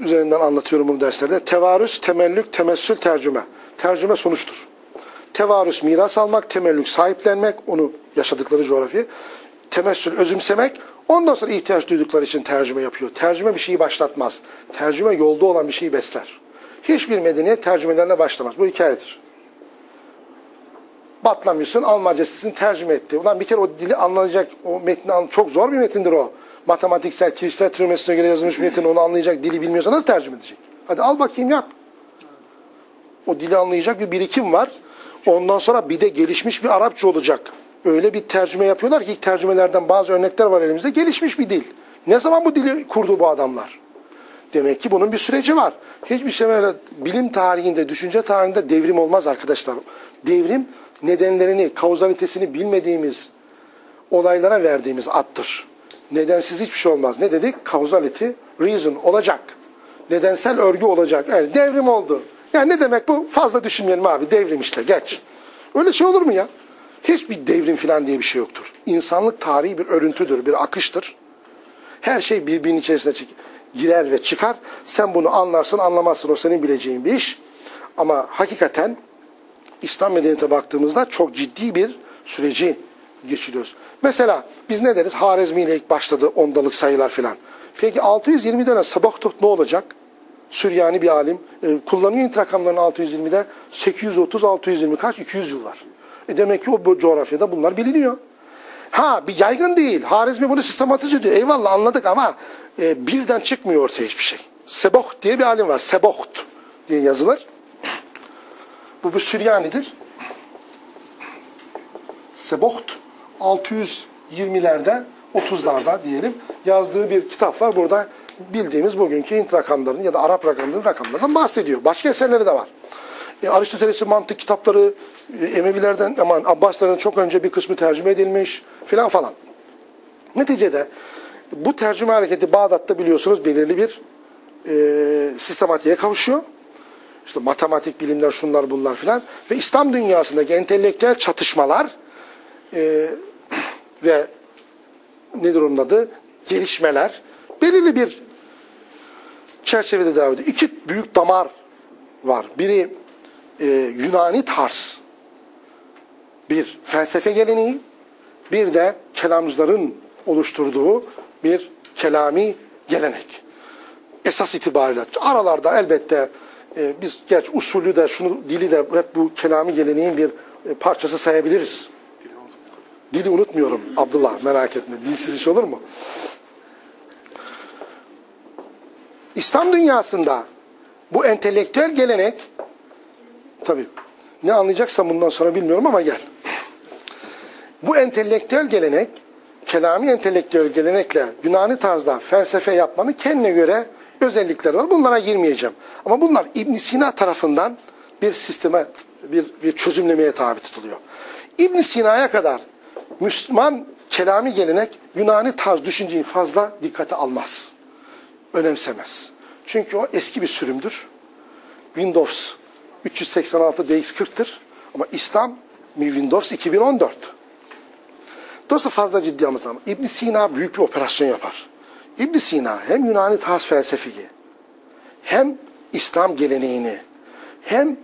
üzerinden anlatıyorum bunu derslerde. Tevarüs, temellük, temessül, tercüme. Tercüme sonuçtur. Tevarüs miras almak, temellük sahiplenmek, onu yaşadıkları coğrafyayı. Temessül özümsemek, ondan sonra ihtiyaç duydukları için tercüme yapıyor. Tercüme bir şeyi başlatmaz. Tercüme yolda olan bir şeyi besler. Hiçbir medeniyet tercümelerine başlamaz. Bu hikayedir. Batlamyus'un Almancasını tercüme etti. Ulan bir kere o dili anlayacak, o metni çok zor bir metindir o. Matematiksel, kişisel türemesine göre yazılmış metin onu anlayacak dili bilmiyorsa nasıl tercüme edecek? Hadi al bakayım yap. O dili anlayacak bir birikim var. Ondan sonra bir de gelişmiş bir Arapça olacak. Öyle bir tercüme yapıyorlar ki ilk tercümelerden bazı örnekler var elimizde. Gelişmiş bir dil. Ne zaman bu dili kurdu bu adamlar? Demek ki bunun bir süreci var. Hiçbir şey böyle bilim tarihinde, düşünce tarihinde devrim olmaz arkadaşlar. Devrim nedenlerini, kauzalitesini bilmediğimiz olaylara verdiğimiz attır. Nedensiz hiçbir şey olmaz. Ne dedik? Kauzality, reason olacak. Nedensel örgü olacak. Yani devrim oldu. Yani ne demek bu? Fazla düşünmeyelim abi. Devrim işte geç. Öyle şey olur mu ya? Hiçbir devrim falan diye bir şey yoktur. İnsanlık tarihi bir örüntüdür, bir akıştır. Her şey birbirinin içerisine girer ve çıkar. Sen bunu anlarsın, anlamazsın. O senin bileceğin bir iş. Ama hakikaten İslam medeniyete baktığımızda çok ciddi bir süreci geçiriyoruz. Mesela biz ne deriz? Harezmi ile ilk başladı ondalık sayılar filan. Peki 620 dönem Sabahtot ne olacak? Süryani bir alim. E, kullanıyor int rakamlarını 620'de. 830, 620 kaç? 200 yıl var. E demek ki o bu coğrafyada bunlar biliniyor. Ha bir yaygın değil. Harizmi bunu sistematize ediyor. Eyvallah anladık ama e, birden çıkmıyor ortaya hiçbir şey. Seboht diye bir alim var. Seboht diye yazılır. Bu bir Süryanidir. Seboht 620'lerde 30'larda diyelim yazdığı bir kitap var. Burada bildiğimiz bugünkü Hint rakamlarının ya da Arap rakamlarının rakamlarından bahsediyor. Başka eserleri de var. E, Aristoteles'in mantık kitapları e, Emevilerden aman Abbaslardan çok önce bir kısmı tercüme edilmiş filan falan. Neticede bu tercüme hareketi Bağdat'ta biliyorsunuz belirli bir e, sistematiğe kavuşuyor. İşte matematik bilimler şunlar bunlar filan ve İslam dünyasındaki entelektüel çatışmalar e, ve nedir onun adı? Gelişmeler belirli bir çerçevede devam ediyor. İki büyük damar var. Biri e, Yunani tarz bir felsefe geleneği, bir de kelamcıların oluşturduğu bir kelami gelenek. Esas itibariyle aralarda elbette e, biz gerçi usulü de şunu dili de hep bu kelami geleneğin bir e, parçası sayabiliriz. Dili unutmuyorum Abdullah merak etme. Dilsiz iş olur mu? İslam dünyasında bu entelektüel gelenek tabi ne anlayacaksam bundan sonra bilmiyorum ama gel. Bu entelektüel gelenek kelami entelektüel gelenekle Yunani tarzda felsefe yapmanın kendine göre özellikleri var. Bunlara girmeyeceğim. Ama bunlar İbn Sina tarafından bir sisteme, bir, bir çözümlemeye tabi tutuluyor. İbn Sina'ya kadar Müslüman kelami gelenek Yunani tarz düşünceyi fazla dikkate almaz. Önemsemez. Çünkü o eski bir sürümdür. Windows 386 DX40'tır. Ama İslam Windows 2014. Dolayısıyla fazla ciddi almaz İbn Sina büyük bir operasyon yapar. İbn Sina hem Yunani tarz felsefeyi, hem İslam geleneğini, hem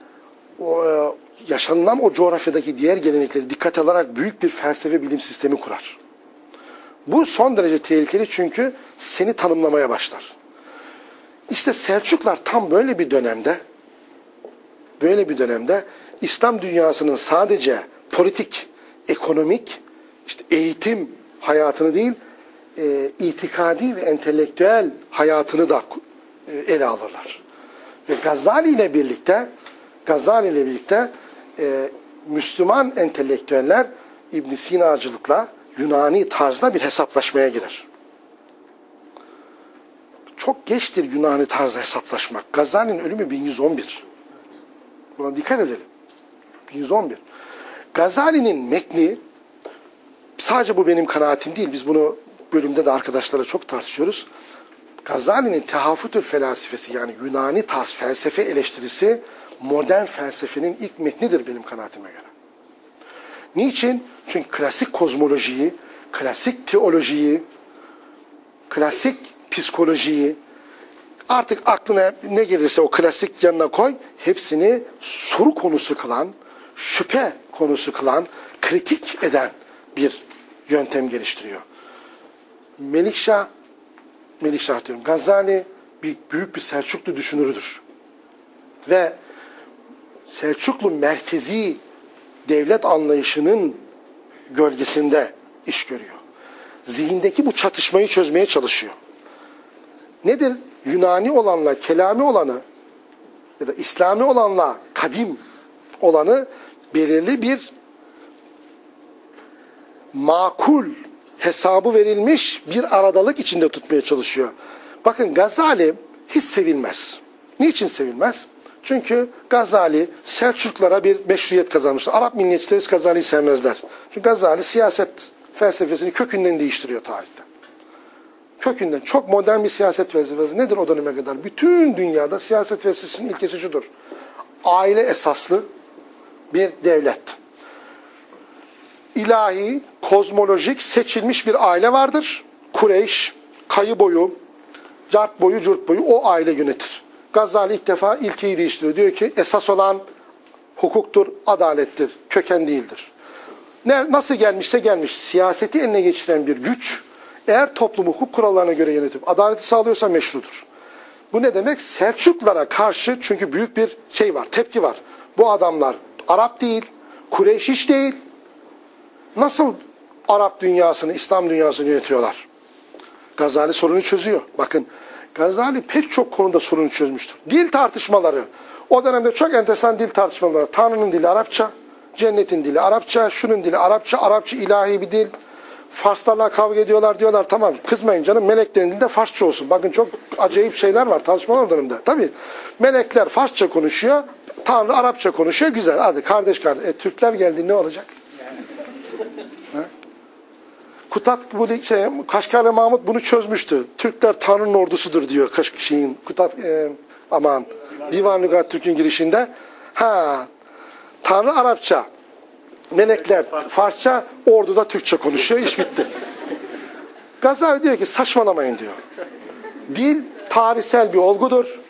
o, e, yaşanılan o coğrafyadaki diğer gelenekleri dikkat alarak büyük bir felsefe bilim sistemi kurar. Bu son derece tehlikeli çünkü seni tanımlamaya başlar. İşte Selçuklar tam böyle bir dönemde böyle bir dönemde İslam dünyasının sadece politik, ekonomik, işte eğitim hayatını değil, e, itikadi ve entelektüel hayatını da e, ele alırlar. Ve Gazali ile birlikte Gazali ile birlikte e, Müslüman entelektüeller İbn Sina'cılıkla Yunani tarzda bir hesaplaşmaya girer. Çok geçtir Yunani tarzda hesaplaşmak. Gazali'nin ölümü 1111. Buna dikkat edelim. 1111. Gazali'nin metni sadece bu benim kanaatim değil. Biz bunu bölümde de arkadaşlara çok tartışıyoruz. Gazali'nin tehafütül felsefesi yani Yunani tarz felsefe eleştirisi modern felsefenin ilk metnidir benim kanaatime göre. Niçin? Çünkü klasik kozmolojiyi, klasik teolojiyi, klasik psikolojiyi artık aklına ne gelirse o klasik yanına koy, hepsini soru konusu kılan, şüphe konusu kılan, kritik eden bir yöntem geliştiriyor. Melikşah, Melikşah diyorum, Gazali bir, büyük bir Selçuklu düşünürüdür. Ve Selçuklu merkezi devlet anlayışının gölgesinde iş görüyor. Zihindeki bu çatışmayı çözmeye çalışıyor. Nedir? Yunani olanla kelami olanı ya da İslami olanla kadim olanı belirli bir makul hesabı verilmiş bir aradalık içinde tutmaya çalışıyor. Bakın Gazali hiç sevilmez. Niçin sevilmez? Çünkü Gazali Selçuklara bir meşruiyet kazanmıştır. Arap milliyetçileri Gazali'yi sevmezler. Çünkü Gazali siyaset felsefesini kökünden değiştiriyor tarihte. Kökünden çok modern bir siyaset felsefesi. Nedir o döneme kadar? Bütün dünyada siyaset felsefesinin ilkesi şudur. Aile esaslı bir devlet. İlahi, kozmolojik seçilmiş bir aile vardır. Kureyş, kayı boyu, cart boyu, curt boyu o aile yönetir. Gazali ilk defa ilkeyi değiştiriyor. Diyor ki esas olan hukuktur, adalettir, köken değildir. Ne, nasıl gelmişse gelmiş. Siyaseti eline geçiren bir güç eğer toplumu hukuk kurallarına göre yönetip adaleti sağlıyorsa meşrudur. Bu ne demek? Selçuklara karşı çünkü büyük bir şey var, tepki var. Bu adamlar Arap değil, Kureyş hiç değil. Nasıl Arap dünyasını, İslam dünyasını yönetiyorlar? Gazali sorunu çözüyor. Bakın Gazali pek çok konuda sorunu çözmüştür. Dil tartışmaları. O dönemde çok enteresan dil tartışmaları. Tanrı'nın dili Arapça, cennetin dili Arapça, şunun dili Arapça, Arapça ilahi bir dil. Farslarla kavga ediyorlar diyorlar tamam kızmayın canım meleklerin dili de Farsça olsun. Bakın çok acayip şeyler var tartışmalar o dönemde. Tabii melekler Farsça konuşuyor, Tanrı Arapça konuşuyor güzel hadi kardeş kardeş. E, Türkler geldi ne olacak? Kutat bu şey, Kaşgarlı Mahmut bunu çözmüştü. Türkler Tanrı'nın ordusudur diyor Kaş, şeyin, Kutat e, aman Divan Lügat Türk'ün girişinde. Ha Tanrı Arapça, melekler Farsça, orduda Türkçe konuşuyor. iş bitti. Gazali diyor ki saçmalamayın diyor. Dil tarihsel bir olgudur.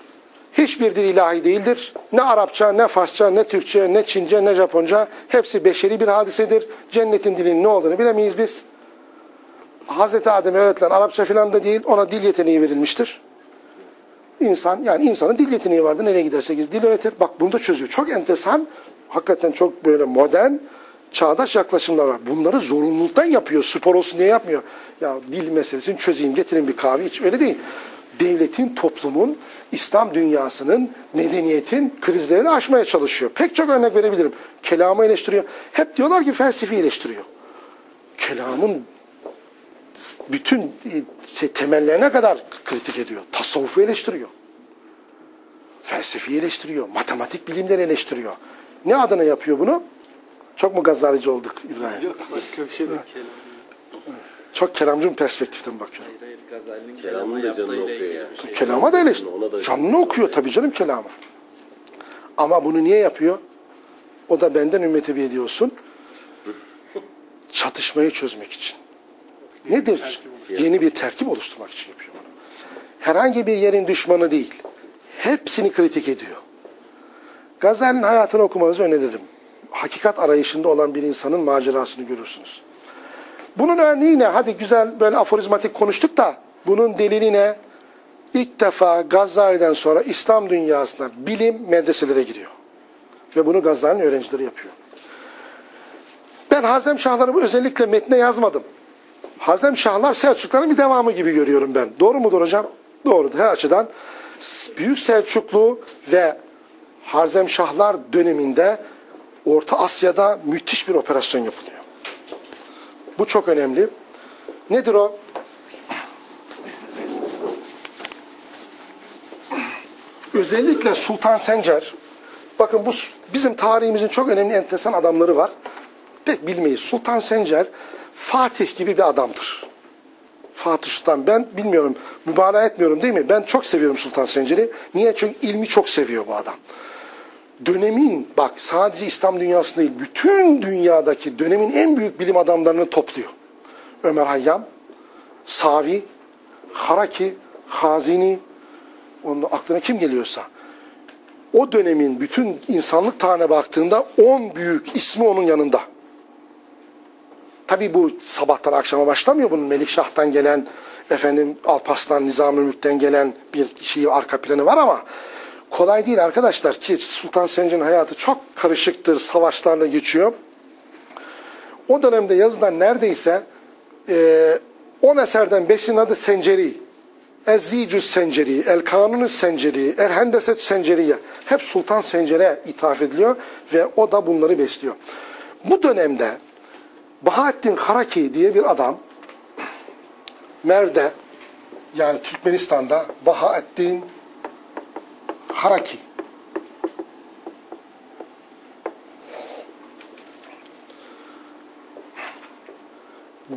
Hiçbir dil ilahi değildir. Ne Arapça, ne Farsça, ne Türkçe, ne Çince, ne Japonca. Hepsi beşeri bir hadisedir. Cennetin dilinin ne olduğunu bilemeyiz biz. Hazreti Adem'e öğretilen Arapça filan da değil, ona dil yeteneği verilmiştir. İnsan, yani insanın dil yeteneği vardı, nereye giderse gider, dil öğretir. Bak bunu da çözüyor. Çok enteresan, hakikaten çok böyle modern, çağdaş yaklaşımlar var. Bunları zorunluluktan yapıyor, spor olsun diye yapmıyor. Ya dil meselesini çözeyim, getirin bir kahve iç, öyle değil. Devletin, toplumun, İslam dünyasının, medeniyetin krizlerini aşmaya çalışıyor. Pek çok örnek verebilirim. Kelamı eleştiriyor. Hep diyorlar ki felsefi eleştiriyor. Kelamın bütün şey, temellerine kadar kritik ediyor. Tasavvufu eleştiriyor. Felsefi eleştiriyor. Matematik bilimleri eleştiriyor. Ne adına yapıyor bunu? Çok mu gazalici olduk İbrahim? Yok başka bir şey. Kelam. Çok kelamcı bir perspektiften bakıyorum. Hayır hayır Gazali'nin Kelamın da canını okuyor yani. Kelama da Ona da- eleştiriyor. Canını okuyor tabii canım kelamı. Ama bunu niye yapıyor? O da benden ümmeti ediyorsun. Çatışmayı çözmek için. Nedir? Yeni bir tertip oluşturmak için yapıyor bunu. Herhangi bir yerin düşmanı değil. Hepsini kritik ediyor. Gazali'nin hayatını okumanızı öneririm. Hakikat arayışında olan bir insanın macerasını görürsünüz. Bunun örneği ne? Hadi güzel böyle aforizmatik konuştuk da bunun delili ne? İlk defa Gazali'den sonra İslam dünyasına bilim medreselere giriyor. Ve bunu Gazali'nin öğrencileri yapıyor. Ben Hazem Şahlarımı özellikle metne yazmadım. Hazem Şahlar Selçukluların bir devamı gibi görüyorum ben. Doğru mudur hocam? Doğrudur her açıdan. Büyük Selçuklu ve Harzem Şahlar döneminde Orta Asya'da müthiş bir operasyon yapılıyor. Bu çok önemli. Nedir o? Özellikle Sultan Sencer, bakın bu bizim tarihimizin çok önemli enteresan adamları var. Pek bilmeyiz. Sultan Sencer, Fatih gibi bir adamdır. Fatih Sultan. Ben bilmiyorum, mübalağa etmiyorum değil mi? Ben çok seviyorum Sultan Sencer'i. Niye? Çünkü ilmi çok seviyor bu adam. Dönemin, bak sadece İslam dünyasında değil, bütün dünyadaki dönemin en büyük bilim adamlarını topluyor. Ömer Hayyam, Savi, Haraki, Hazini, onun aklına kim geliyorsa. O dönemin bütün insanlık tarihine baktığında 10 büyük ismi onun yanında. Tabi bu sabahtan akşama başlamıyor bunun Melikşah'tan gelen, efendim Alparslan Nizam-ı Mülk'ten gelen bir şeyi arka planı var ama kolay değil arkadaşlar ki Sultan Sencer'in hayatı çok karışıktır, savaşlarla geçiyor. O dönemde yazılan neredeyse 10 e, eserden 5'inin adı Senceri. Ezzicus Senceri, El Kanunu Senceri, El Hendeset Senceriye. Hep Sultan Sencer'e ithaf ediliyor ve o da bunları besliyor. Bu dönemde Bahattin Haraki diye bir adam Merv'de yani Türkmenistan'da Bahattin Haraki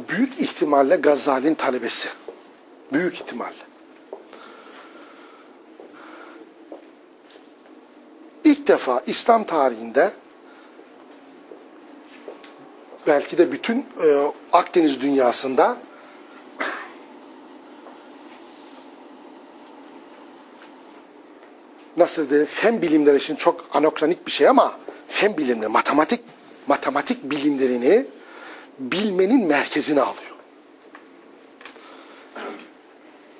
büyük ihtimalle Gazali'nin talebesi. Büyük ihtimalle. İlk defa İslam tarihinde belki de bütün e, Akdeniz dünyasında nasıl diyelim fen bilimleri için çok anokronik bir şey ama fen bilimleri, matematik matematik bilimlerini bilmenin merkezine alıyor.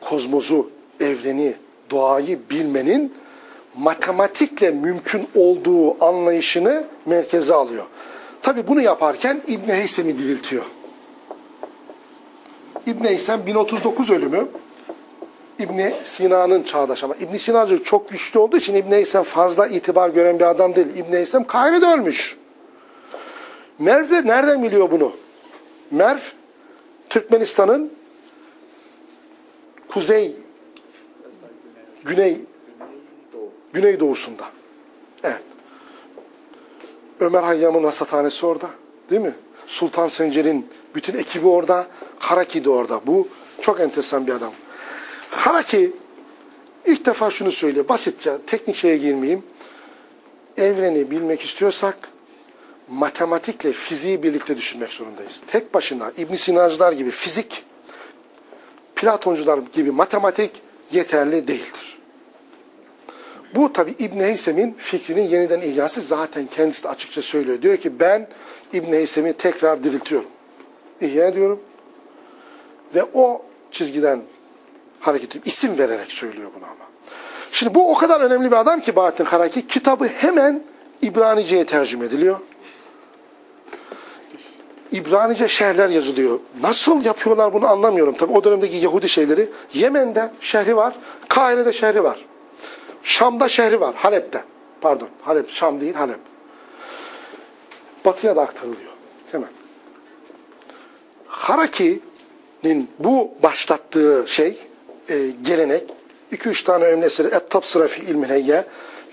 Kozmozu, evreni, doğayı bilmenin matematikle mümkün olduğu anlayışını merkeze alıyor. Tabi bunu yaparken İbn Heysem'i diriltiyor. İbn Heysem 1039 ölümü İbn Sina'nın çağdaş ama İbn Sina'cı çok güçlü olduğu için İbn Heysem fazla itibar gören bir adam değil. İbn Heysem Kahire'de ölmüş. Merv de nereden biliyor bunu? Merv Türkmenistan'ın kuzey güney güneydoğusunda. Evet. Ömer Hayyam'ın rasathanesi orada. Değil mi? Sultan Sencer'in bütün ekibi orada. Haraki de orada. Bu çok enteresan bir adam. Haraki ilk defa şunu söylüyor. Basitçe teknik şeye girmeyeyim. Evreni bilmek istiyorsak matematikle fiziği birlikte düşünmek zorundayız. Tek başına İbn Sinacılar gibi fizik, Platoncular gibi matematik yeterli değildir. Bu tabi İbn Heysem'in fikrinin yeniden ihyası zaten kendisi de açıkça söylüyor. Diyor ki ben İbn Heysem'i tekrar diriltiyorum. İhya ediyorum. Ve o çizgiden hareketim isim vererek söylüyor bunu ama. Şimdi bu o kadar önemli bir adam ki Bahattin Karaki kitabı hemen İbranice'ye tercüme ediliyor. İbranice şehirler yazılıyor. Nasıl yapıyorlar bunu anlamıyorum. Tabi o dönemdeki Yahudi şeyleri. Yemen'de şehri var, Kahire'de şehri var. Şam'da şehri var, Halep'te. Pardon, Halep, Şam değil, Halep. Batıya da aktarılıyor. Hemen. Haraki'nin bu başlattığı şey, e, gelenek, 2-3 tane önemli eseri, Et-Tabsıra fi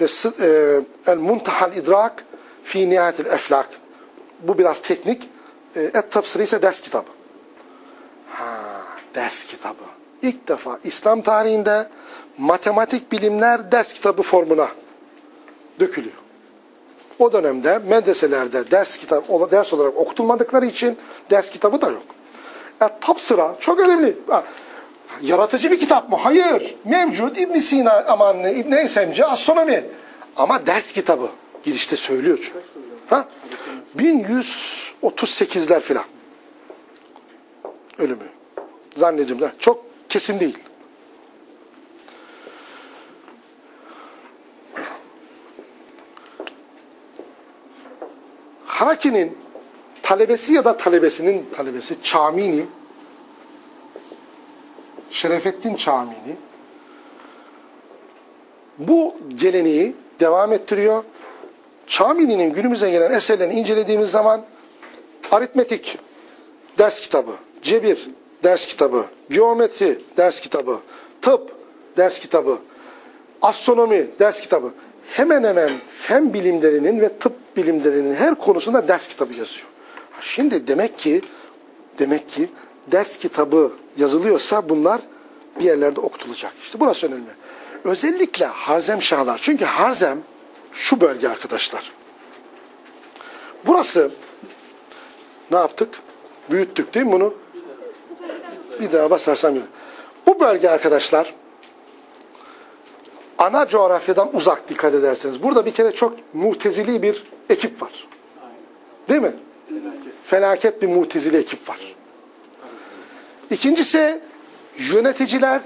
ve e, El-Muntahal idrak fi nihayetil eflak. Bu biraz teknik. E, Et-Tabsıra ise ders kitabı. Ha, ders kitabı. İlk defa İslam tarihinde matematik bilimler ders kitabı formuna dökülüyor. O dönemde medreselerde ders kitap ders olarak okutulmadıkları için ders kitabı da yok. E, Tapsıra çok önemli. Yaratıcı bir kitap mı? Hayır. Mevcut İbn Sina aman İbn Eysemci astronomi. Ama ders kitabı girişte söylüyor çünkü. Ha? 1138'ler filan. Ölümü. Zannediyorum çok kesin değil. Haraki'nin talebesi ya da talebesinin talebesi Çamini Şerefettin Çamini bu geleneği devam ettiriyor. Çamini'nin günümüze gelen eserlerini incelediğimiz zaman aritmetik ders kitabı, cebir ders kitabı, geometri ders kitabı, tıp ders kitabı, astronomi ders kitabı hemen hemen fen bilimlerinin ve tıp bilimlerinin her konusunda ders kitabı yazıyor. Şimdi demek ki demek ki ders kitabı yazılıyorsa bunlar bir yerlerde okutulacak. İşte burası önemli. Özellikle Harzem Şahlar. Çünkü Harzem şu bölge arkadaşlar. Burası ne yaptık? Büyüttük değil mi bunu? Bir daha basarsam. Bu bölge arkadaşlar ana coğrafyadan uzak dikkat ederseniz. Burada bir kere çok muhtezili bir ekip var. Değil mi? Felaket bir muhtezili ekip var. İkincisi yöneticiler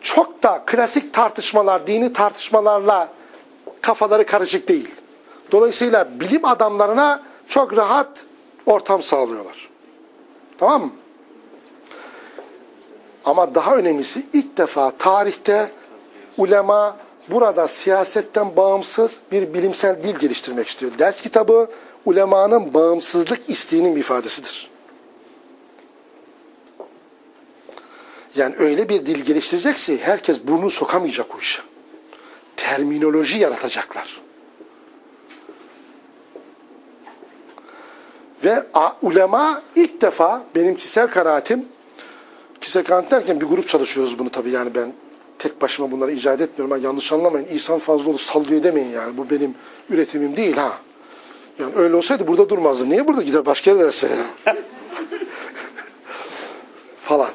çok da klasik tartışmalar, dini tartışmalarla kafaları karışık değil. Dolayısıyla bilim adamlarına çok rahat ortam sağlıyorlar. Tamam mı? Ama daha önemlisi ilk defa tarihte ulema burada siyasetten bağımsız bir bilimsel dil geliştirmek istiyor. Ders kitabı ulemanın bağımsızlık isteğinin bir ifadesidir. Yani öyle bir dil geliştirecekse herkes burnunu sokamayacak o işe. Terminoloji yaratacaklar. Ve ulema ilk defa benim kişisel kanaatim kişisel kanaat derken bir grup çalışıyoruz bunu tabii yani ben tek başıma bunları icat etmiyorum. ama yanlış anlamayın. İhsan Fazlıoğlu sallıyor demeyin yani. Bu benim üretimim değil ha. Yani öyle olsaydı burada durmazdım. Niye burada gider başka yere ders verelim? Falan.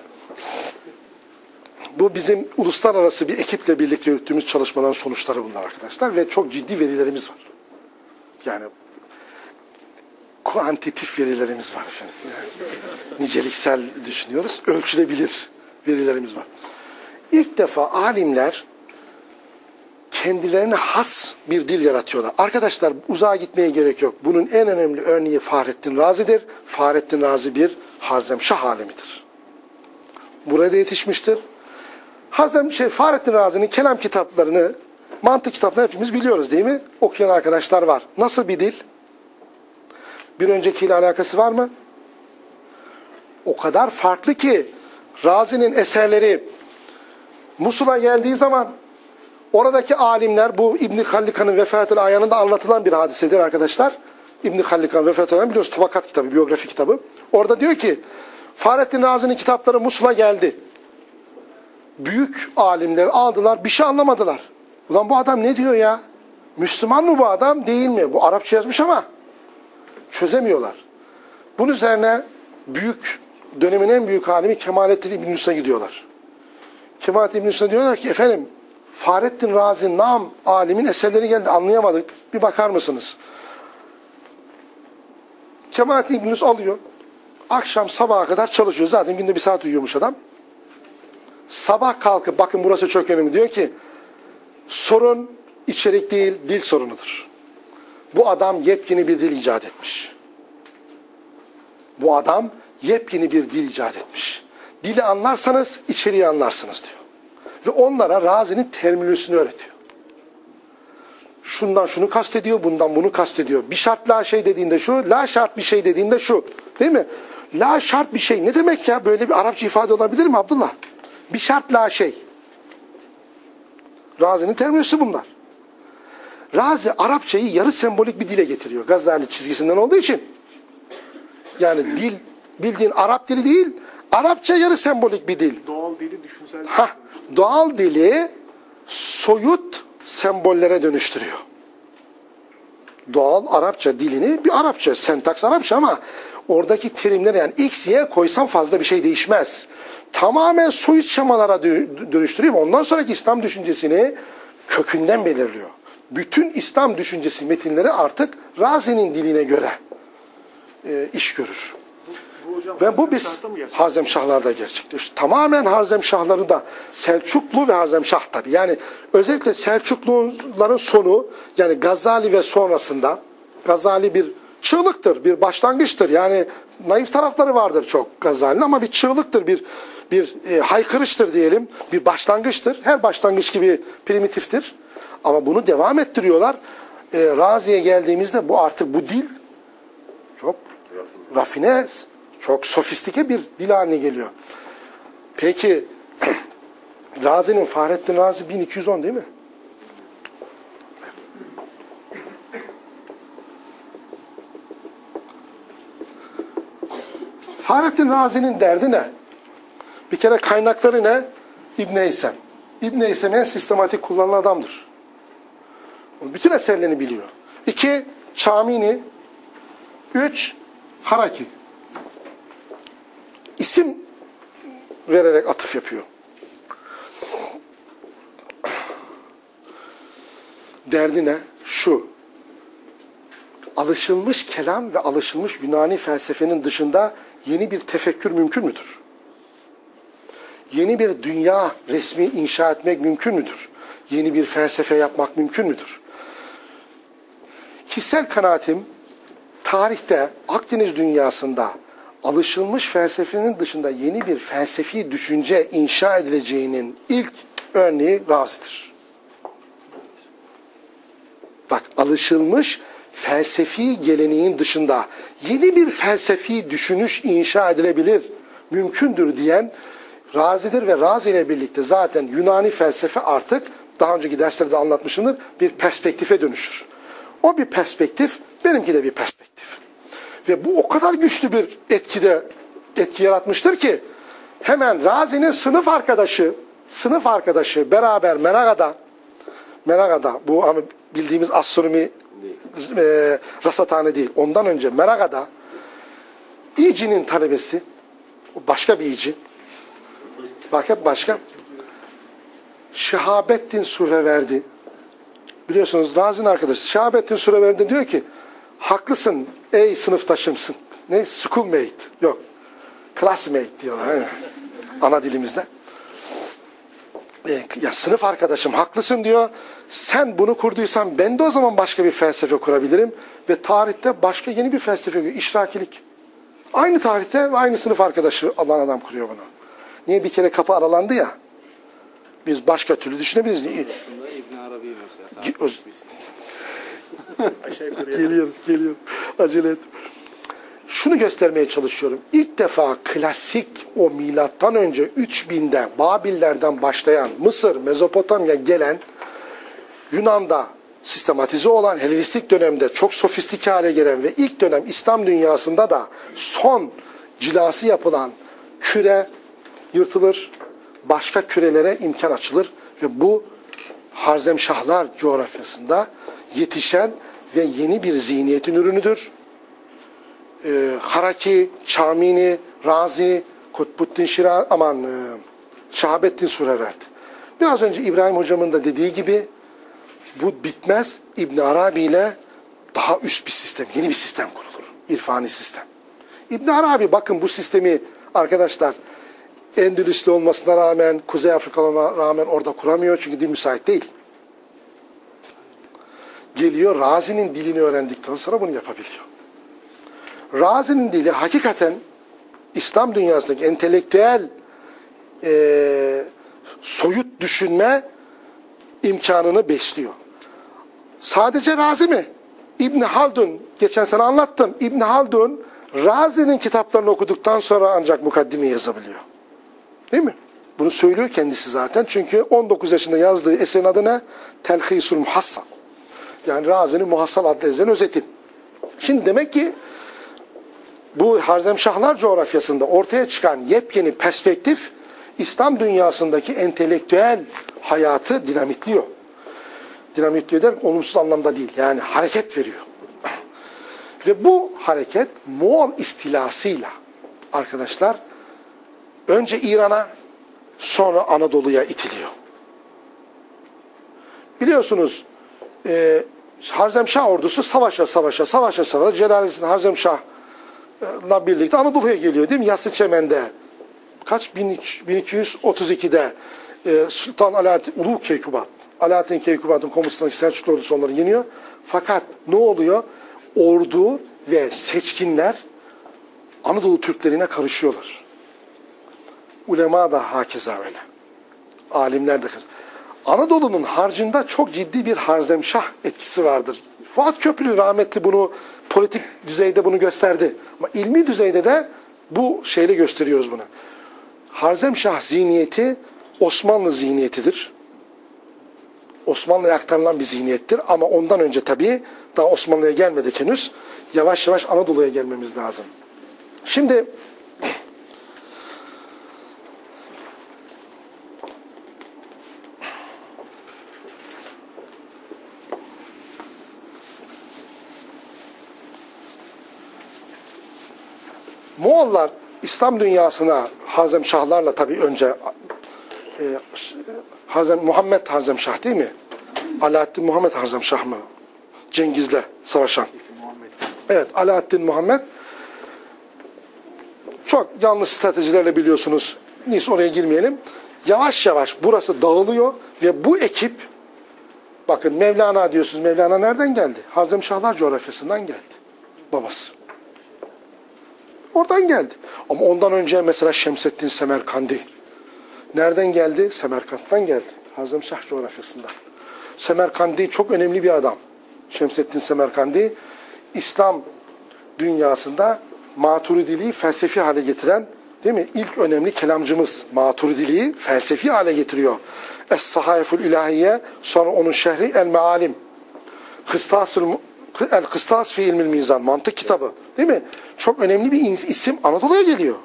Bu bizim uluslararası bir ekiple birlikte yürüttüğümüz çalışmaların sonuçları bunlar arkadaşlar. Ve çok ciddi verilerimiz var. Yani kuantitif verilerimiz var efendim. Yani, niceliksel düşünüyoruz. Ölçülebilir verilerimiz var. İlk defa alimler kendilerine has bir dil yaratıyorlar. Arkadaşlar uzağa gitmeye gerek yok. Bunun en önemli örneği Fahrettin Razi'dir. Fahrettin Razi bir Harzemşah alemidir. Burada yetişmiştir. Hazem şey Fahrettin Razi'nin kelam kitaplarını, mantık kitaplarını hepimiz biliyoruz değil mi? Okuyan arkadaşlar var. Nasıl bir dil? Bir öncekiyle alakası var mı? O kadar farklı ki Razi'nin eserleri Musul'a geldiği zaman oradaki alimler bu İbn Hallika'nın vefatı ayağında anlatılan bir hadisedir arkadaşlar. İbn Hallikan vefatı ayağını biliyorsunuz tabakat kitabı, biyografi kitabı. Orada diyor ki Fahrettin Razi'nin kitapları Musul'a geldi. Büyük alimler aldılar, bir şey anlamadılar. Ulan bu adam ne diyor ya? Müslüman mı bu adam, değil mi? Bu Arapça yazmış ama çözemiyorlar. Bunun üzerine büyük, dönemin en büyük alimi Kemalettin İbn Yusuf'a gidiyorlar. Kemalettin İbn Yusuf'a diyorlar ki efendim Fahrettin Razi nam alimin eserleri geldi anlayamadık. Bir bakar mısınız? Kemalettin İbn alıyor. Akşam sabaha kadar çalışıyor. Zaten günde bir saat uyuyormuş adam. Sabah kalkıp bakın burası çok önemli diyor ki sorun içerik değil dil sorunudur. Bu adam yepyeni bir dil icat etmiş. Bu adam yepyeni bir dil icat etmiş. Dili anlarsanız içeriği anlarsınız diyor. Ve onlara Razi'nin terminolojisini öğretiyor. Şundan şunu kastediyor, bundan bunu kastediyor. Bir şart la şey dediğinde şu, la şart bir şey dediğinde şu. Değil mi? La şart bir şey. Ne demek ya? Böyle bir Arapça ifade olabilir mi Abdullah? Bir şart la şey. Razi'nin terminolojisi bunlar. Razi Arapçayı yarı sembolik bir dile getiriyor. Gazali çizgisinden olduğu için. Yani dil bildiğin Arap dili değil, Arapça yarı sembolik bir dil. Doğal dili düşünsel Ha, doğal dili soyut sembollere dönüştürüyor. Doğal Arapça dilini bir Arapça, sentaks Arapça ama oradaki terimleri yani x, y koysam fazla bir şey değişmez. Tamamen soyut şemalara dö- dönüştürüyor. Ondan sonraki İslam düşüncesini kökünden belirliyor. Bütün İslam düşüncesi metinleri artık Razi'nin diline göre e, iş görür. Ve bu biz? Harzemşahlarda gerçekleşiyor. Tamamen Harzemşahları da Selçuklu ve Harzemşah tabi. Yani özellikle Selçukluların sonu yani Gazali ve sonrasında Gazali bir çığlıktır, bir başlangıçtır. Yani naif tarafları vardır çok Gazali'nin ama bir çığlıktır, bir bir e, haykırıştır diyelim, bir başlangıçtır. Her başlangıç gibi primitiftir. Ama bunu devam ettiriyorlar. E, Razi'ye geldiğimizde bu artık bu dil çok rafine, çok sofistike bir dil haline geliyor. Peki Razi'nin Fahrettin Razi 1210 değil mi? Fahrettin Razi'nin derdi ne? Bir kere kaynakları ne? İbn Eysem. İbn Eysem en sistematik kullanılan adamdır. Bütün eserlerini biliyor. İki, Çamini. Üç, Haraki. İsim vererek atıf yapıyor. Derdi ne? Şu. Alışılmış kelam ve alışılmış Yunani felsefenin dışında yeni bir tefekkür mümkün müdür? Yeni bir dünya resmi inşa etmek mümkün müdür? Yeni bir felsefe yapmak mümkün müdür? Kişisel kanaatim tarihte Akdeniz dünyasında alışılmış felsefenin dışında yeni bir felsefi düşünce inşa edileceğinin ilk örneği Razi'dir. Bak alışılmış felsefi geleneğin dışında yeni bir felsefi düşünüş inşa edilebilir, mümkündür diyen Razi'dir ve Razi ile birlikte zaten Yunani felsefe artık daha önceki derslerde anlatmışımdır bir perspektife dönüşür. O bir perspektif, benimki de bir perspektif. Ve bu o kadar güçlü bir etkide etki yaratmıştır ki hemen Razi'nin sınıf arkadaşı, sınıf arkadaşı beraber Meraga'da Meraga'da bu ama bildiğimiz astronomi e, rasathane değil. Ondan önce Meraga'da İci'nin talebesi başka bir İci bak hep başka Şehabettin Sureverdi biliyorsunuz Razi'nin arkadaşı Şehabettin Sureverdi diyor ki haklısın ey sınıftaşımsın. Ne? Schoolmate. Yok. Classmate diyorlar. He. Ana dilimizde. e, ya sınıf arkadaşım haklısın diyor. Sen bunu kurduysan ben de o zaman başka bir felsefe kurabilirim. Ve tarihte başka yeni bir felsefe kuruyor. İşrakilik. Aynı tarihte ve aynı sınıf arkadaşı olan adam kuruyor bunu. Niye bir kere kapı aralandı ya? Biz başka türlü düşünebiliriz. Aslında İbn Arabi mesela. Ge- tartışmış bir sistem. Aşağı yukarı. Geliyor. Acele et. Şunu göstermeye çalışıyorum. İlk defa klasik o milattan önce 3000'de Babillerden başlayan Mısır, Mezopotamya gelen Yunan'da sistematize olan Helenistik dönemde çok sofistike hale gelen ve ilk dönem İslam dünyasında da son cilası yapılan küre yırtılır, başka kürelere imkan açılır ve bu Harzemşahlar coğrafyasında yetişen ve yeni bir zihniyetin ürünüdür. Ee, Haraki, Çamini, Razi, Kutbuddin Şira, aman e, Şahabettin Sureverdi. Biraz önce İbrahim hocamın da dediği gibi bu bitmez. İbn Arabi ile daha üst bir sistem, yeni bir sistem kurulur. İrfani sistem. İbn Arabi bakın bu sistemi arkadaşlar Endülüslü olmasına rağmen, Kuzey Afrika olmasına rağmen orada kuramıyor çünkü dil müsait değil. Geliyor Razi'nin dilini öğrendikten sonra bunu yapabiliyor. Razi'nin dili hakikaten İslam dünyasındaki entelektüel e, soyut düşünme imkanını besliyor. Sadece Razi mi? İbn Haldun, geçen sene anlattım. İbn Haldun, Razi'nin kitaplarını okuduktan sonra ancak mukaddime yazabiliyor. Değil mi? Bunu söylüyor kendisi zaten. Çünkü 19 yaşında yazdığı eserin adı ne? Telhisul Muhassal. Yani Razi'nin Muhassal adlı eserin özeti. Şimdi demek ki bu Harzemşahlar coğrafyasında ortaya çıkan yepyeni perspektif İslam dünyasındaki entelektüel hayatı dinamitliyor. Dinamitliyor der olumsuz anlamda değil. Yani hareket veriyor. Ve bu hareket Moğol istilasıyla arkadaşlar önce İran'a sonra Anadolu'ya itiliyor. Biliyorsunuz e, Harzemşah ordusu savaşa savaşa savaşa savaşa Celaleddin Harzemşah'la birlikte Anadolu'ya geliyor değil mi? Yassı Çemen'de kaç? 1232'de e, Sultan Alaaddin Ulu Keykubat Alaaddin Keykubat'ın komutanı Selçuklu ordusu onları yeniyor. Fakat ne oluyor? Ordu ve seçkinler Anadolu Türklerine karışıyorlar. Ulema da hakeza öyle. Alimler de Anadolu'nun harcında çok ciddi bir harzemşah etkisi vardır. Fuat Köprülü rahmetli bunu politik düzeyde bunu gösterdi. Ama ilmi düzeyde de bu şeyle gösteriyoruz bunu. Harzemşah zihniyeti Osmanlı zihniyetidir. Osmanlı'ya aktarılan bir zihniyettir. Ama ondan önce tabii daha Osmanlı'ya gelmedik henüz. Yavaş yavaş Anadolu'ya gelmemiz lazım. Şimdi Moğollar İslam dünyasına Hazem Şahlarla tabii önce e, Hazem Muhammed Hazem Şah değil mi? Alaaddin Muhammed Hazem Şah mı? Cengiz'le savaşan. Evet Alaaddin Muhammed çok yanlış stratejilerle biliyorsunuz. Neyse oraya girmeyelim. Yavaş yavaş burası dağılıyor ve bu ekip bakın Mevlana diyorsunuz. Mevlana nereden geldi? Harzemşahlar coğrafyasından geldi. Babası. Oradan geldi. Ama ondan önce mesela Şemseddin Semerkandi. Nereden geldi? Semerkant'tan geldi. Harzemşah coğrafyasında. Semerkandi çok önemli bir adam. Şemseddin Semerkandi İslam dünyasında maturidiliği felsefi hale getiren değil mi? İlk önemli kelamcımız maturidiliği felsefi hale getiriyor. Es-Sahayeful İlahiye sonra onun şehri El Mealim. Kıstasül El Kıstas fi ilmil mizan mantık kitabı değil mi? Çok önemli bir isim Anadolu'ya geliyor.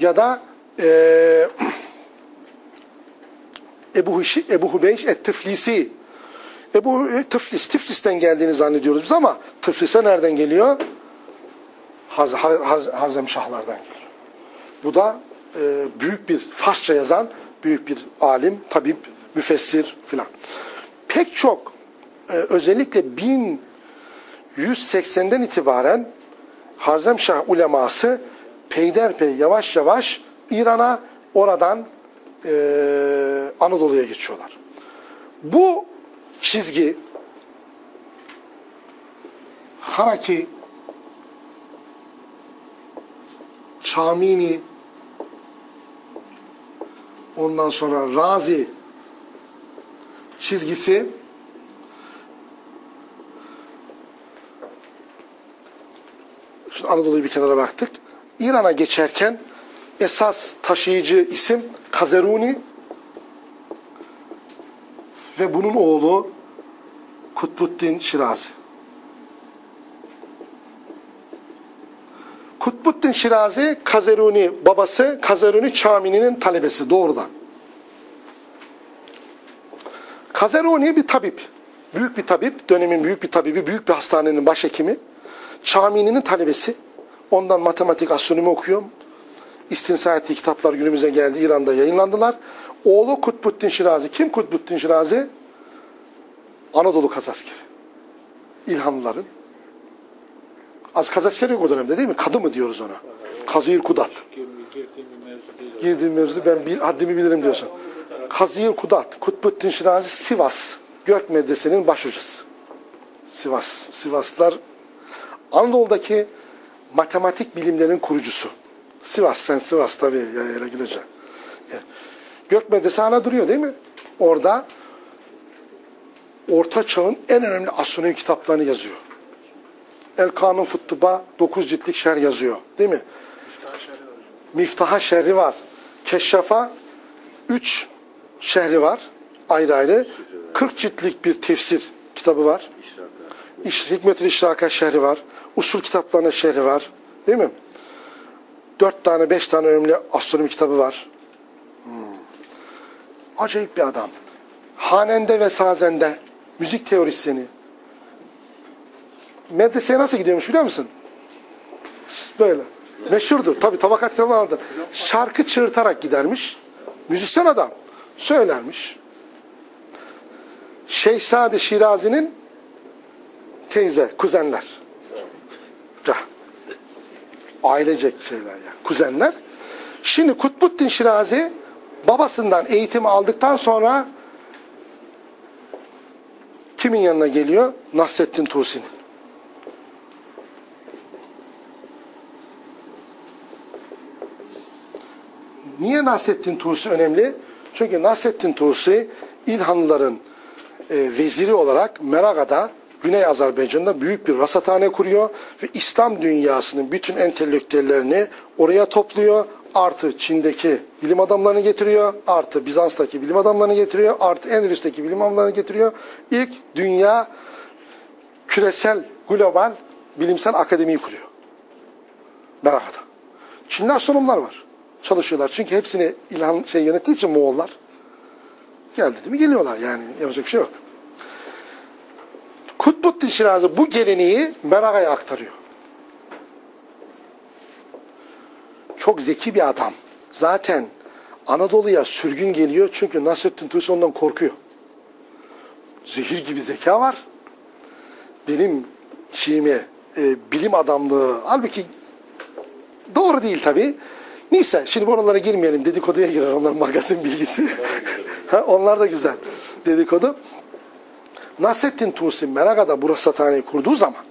Ya da e, Ebu, Hişi, Ebu Hubeyş et-Tiflisi Ebu Tiflis, Tiflis'ten geldiğini zannediyoruz biz ama Tiflis'e nereden geliyor? Haz, Haz, Hazem Şahlardan geliyor. Bu da e, büyük bir Farsça yazan büyük bir alim, tabip, müfessir filan. Pek çok özellikle 1180'den itibaren Harzemşah uleması peyderpey yavaş yavaş İran'a oradan e, Anadolu'ya geçiyorlar. Bu çizgi Haraki Çamini ondan sonra Razi çizgisi Anadolu'yu bir kenara baktık. İran'a geçerken esas taşıyıcı isim Kazeruni ve bunun oğlu Kutbuddin Şirazi. Kutbuddin Şirazi, Kazeruni babası, Kazeruni Çamini'nin talebesi doğrudan. Kazeruni bir tabip. Büyük bir tabip, dönemin büyük bir tabibi, büyük bir hastanenin başhekimi. Çamini'nin talebesi. Ondan matematik, astronomi okuyor. İstinsa ettiği kitaplar günümüze geldi. İran'da yayınlandılar. Oğlu Kutbuddin Şirazi. Kim Kutbuddin Şirazi? Anadolu Kazaskeri. İlhanlıların. Az Kazaskeri yok o dönemde değil mi? Kadı mı diyoruz ona? Kazıyır Kudat. Girdiğim mevzu ben bil, haddimi bilirim diyorsun. Kazıyır Kudat, Kutbuddin Şirazi Sivas Gök Medrese'nin başhocası. Sivas, Sivaslar Anadolu'daki matematik bilimlerin kurucusu. Sivas, sen Sivas tabii yayla güleceksin. Gök Medrese hala duruyor değil mi? Orada Orta Çağ'ın en önemli astronomi kitaplarını yazıyor. El Kanun Fıttıba 9 ciltlik şer yazıyor. Değil mi? Miftaha şerri var. Keşşafa 3 şerri var. Ayrı ayrı. 40 ciltlik bir tefsir kitabı var. İş, Hikmetül İşraka şerri var. Usul kitaplarına şerri var. Değil mi? Dört tane, beş tane önemli astronomi kitabı var. Hmm. Acayip bir adam. Hanende ve sazende, müzik teorisyeni. Medreseye nasıl gidiyormuş biliyor musun? Böyle. Meşhurdur. Tabii tabakat kitabı. Şarkı çığırtarak gidermiş. Müzisyen adam. Söylermiş. Şehzade Şirazi'nin teyze, kuzenler. Ya. Ailecek şeyler ya. Kuzenler. Şimdi Kutbuddin Şirazi babasından eğitimi aldıktan sonra kimin yanına geliyor? Nasrettin Tusi'nin. Niye Nasrettin Tusi önemli? Çünkü Nasrettin Tusi İlhanlıların e, veziri olarak Meraga'da Güney Azerbaycan'da büyük bir rasathane kuruyor ve İslam dünyasının bütün entelektüellerini oraya topluyor. Artı Çin'deki bilim adamlarını getiriyor, artı Bizans'taki bilim adamlarını getiriyor, artı Endülüs'teki bilim adamlarını getiriyor. İlk dünya küresel, global bilimsel akademiyi kuruyor. Meraga'da. Çinli astronomlar var. Çalışıyorlar. Çünkü hepsini İlhan şey yönettiği için Moğollar. Geldi değil mi? Geliyorlar yani. Yapacak bir şey yok. Kutbuddin Şirazi bu geleneği Meraga'ya aktarıyor. Çok zeki bir adam. Zaten Anadolu'ya sürgün geliyor çünkü Nasrettin Tusi ondan korkuyor. Zehir gibi zeka var. Benim şeyime e, bilim adamlığı halbuki doğru değil tabii. Neyse şimdi oralara girmeyelim. Dedikoduya girer onların magazin bilgisi. Ha, Onlar da güzel. Dedikodu. Nasrettin Tusi Meraga'da bu rasathaneyi kurduğu zaman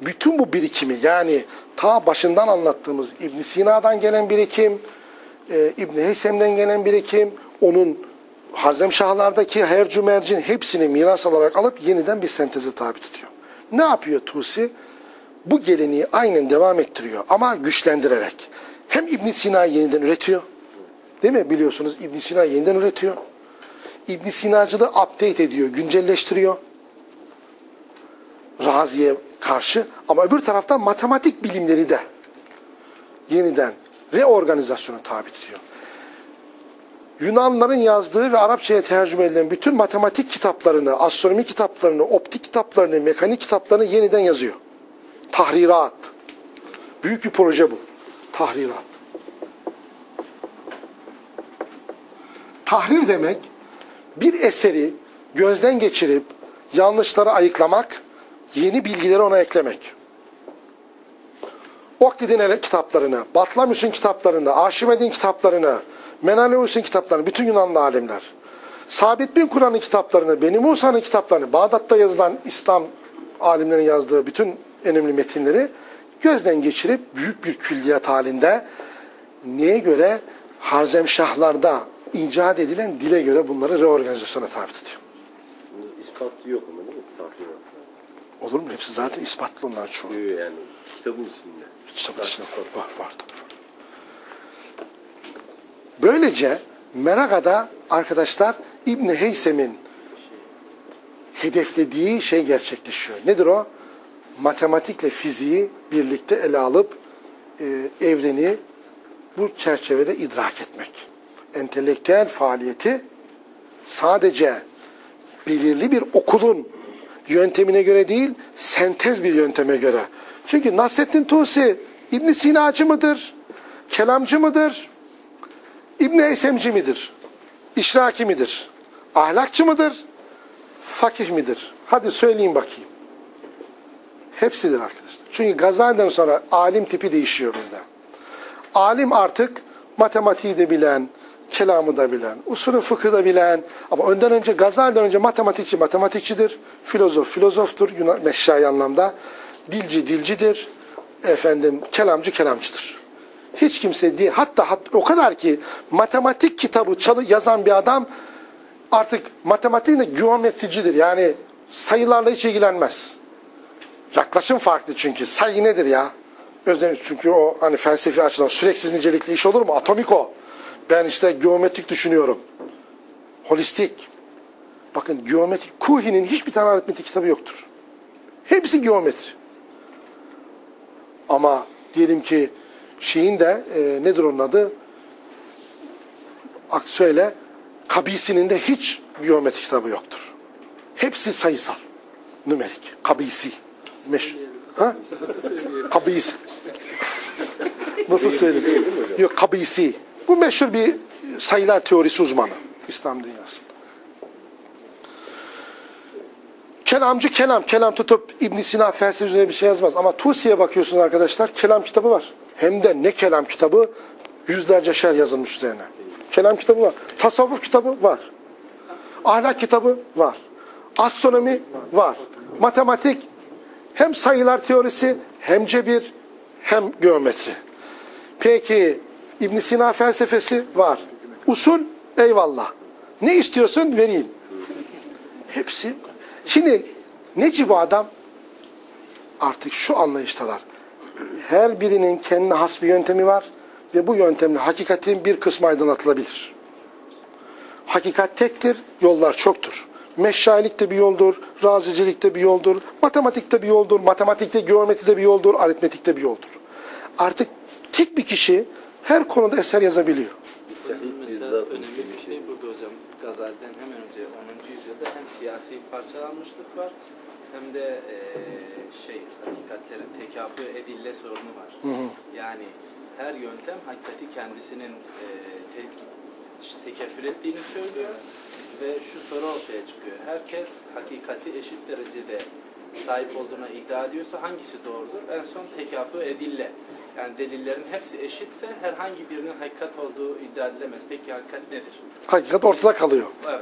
bütün bu birikimi yani ta başından anlattığımız İbn Sina'dan gelen birikim, e, İbn Heysem'den gelen birikim, onun Hazemşahlardaki her cümercin hepsini miras olarak alıp yeniden bir senteze tabi tutuyor. Ne yapıyor Tusi? Bu geleneği aynen devam ettiriyor ama güçlendirerek. Hem İbn Sina'yı yeniden üretiyor. Değil mi? Biliyorsunuz İbn Sina yeniden üretiyor. İbn Sinacılığı update ediyor, güncelleştiriyor. Razi'ye karşı ama öbür taraftan matematik bilimleri de yeniden reorganizasyona tabi tutuyor. Yunanların yazdığı ve Arapçaya tercüme edilen bütün matematik kitaplarını, astronomi kitaplarını, optik kitaplarını, mekanik kitaplarını yeniden yazıyor. Tahrirat. Büyük bir proje bu. Tahrirat. Tahrir demek bir eseri gözden geçirip yanlışları ayıklamak, yeni bilgileri ona eklemek. Oktid'in ele- kitaplarını, Batlamyus'un kitaplarını, Arşimed'in kitaplarını Menaleus'un kitaplarını, bütün Yunanlı alimler, Sabit bin Kur'an'ın kitaplarını, Beni Musa'nın kitaplarını, Bağdat'ta yazılan İslam alimlerin yazdığı bütün önemli metinleri gözden geçirip büyük bir külliyat halinde neye göre Harzemşahlarda icat edilen dile göre bunları reorganizasyona tabi tutuyor. İspatlı yok ama değil mi? Tahribat. Olur mu? Hepsi zaten ispatlı onların çoğu. Yani kitabın içinde. Kitabın içinde var, var, var. Böylece Meraga'da arkadaşlar İbni Heysem'in hedeflediği şey gerçekleşiyor. Nedir o? Matematikle fiziği birlikte ele alıp e, evreni bu çerçevede idrak etmek. Entelektüel faaliyeti sadece belirli bir okulun yöntemine göre değil, sentez bir yönteme göre. Çünkü Nasrettin Tusi İbn Sinacı mıdır? Kelamcı mıdır? İbn Eysemci midir? İşraki midir? Ahlakçı mıdır? Fakih midir? Hadi söyleyin bakayım. Hepsidir arkadaşlar. Çünkü Gazali'den sonra alim tipi değişiyor bizde. Alim artık matematiği de bilen, kelamı da bilen, usulü fıkı da bilen ama önden önce Gazali'den önce matematikçi matematikçidir, filozof filozoftur Yunan meşşai anlamda, dilci dilcidir, efendim kelamcı kelamcıdır. Hiç kimse değil. Hatta, hatta o kadar ki matematik kitabı çalı yazan bir adam artık matematiğin de geometricidir. Yani sayılarla hiç ilgilenmez. Yaklaşım farklı çünkü. Sayı nedir ya? Özlem çünkü o hani felsefi açıdan süreksiz nicelikli iş olur mu? Atomik o. Ben işte geometrik düşünüyorum. Holistik. Bakın geometrik. Kuhi'nin hiçbir tane aritmetik kitabı yoktur. Hepsi geometri. Ama diyelim ki şeyin de e, nedir onun adı? Söyle. Kabisi'nin de hiç geometri kitabı yoktur. Hepsi sayısal. Nümerik. Kabisi. Meş ha? Kabisi. Nasıl söyleyeyim? Yok kabisi. Bu meşhur bir sayılar teorisi uzmanı İslam dünyasında. Kelamcı kelam. Kelam tutup İbn Sina felsefe üzerine bir şey yazmaz. Ama Tusi'ye bakıyorsunuz arkadaşlar. Kelam kitabı var. Hem de ne kelam kitabı? Yüzlerce şer yazılmış üzerine. Kelam kitabı var. Tasavvuf kitabı var. Ahlak kitabı var. Astronomi var. Matematik hem sayılar teorisi hem cebir hem geometri. Peki İbn Sina felsefesi var. Usul eyvallah. Ne istiyorsun vereyim. Hepsi. Şimdi neci bu adam? Artık şu anlayıştalar. Her birinin kendine has bir yöntemi var ve bu yöntemle hakikatin bir kısmı aydınlatılabilir. Hakikat tektir, yollar çoktur. Meşşailik de bir yoldur, razicilik de bir yoldur, matematikte bir yoldur, matematikte, geometride bir yoldur, aritmetikte bir yoldur. Artık tek bir kişi her konuda eser yazabiliyor. Mesela önemli bir şey burada hocam. Gazali'den hemen önce 10. yüzyılda hem siyasi parçalanmışlık var hem de eee, şey hakikatlerin tekafü edille sorunu var. Yani her yöntem hakikati kendisinin eee, te, tekeffür ettiğini söylüyor ve şu soru ortaya çıkıyor. Herkes hakikati eşit derecede sahip olduğuna iddia ediyorsa hangisi doğrudur? En son tekafü edille. Yani delillerin hepsi eşitse herhangi birinin hakikat olduğu iddia edilemez. Peki hakikat nedir? Hakikat ortada kalıyor. Evet.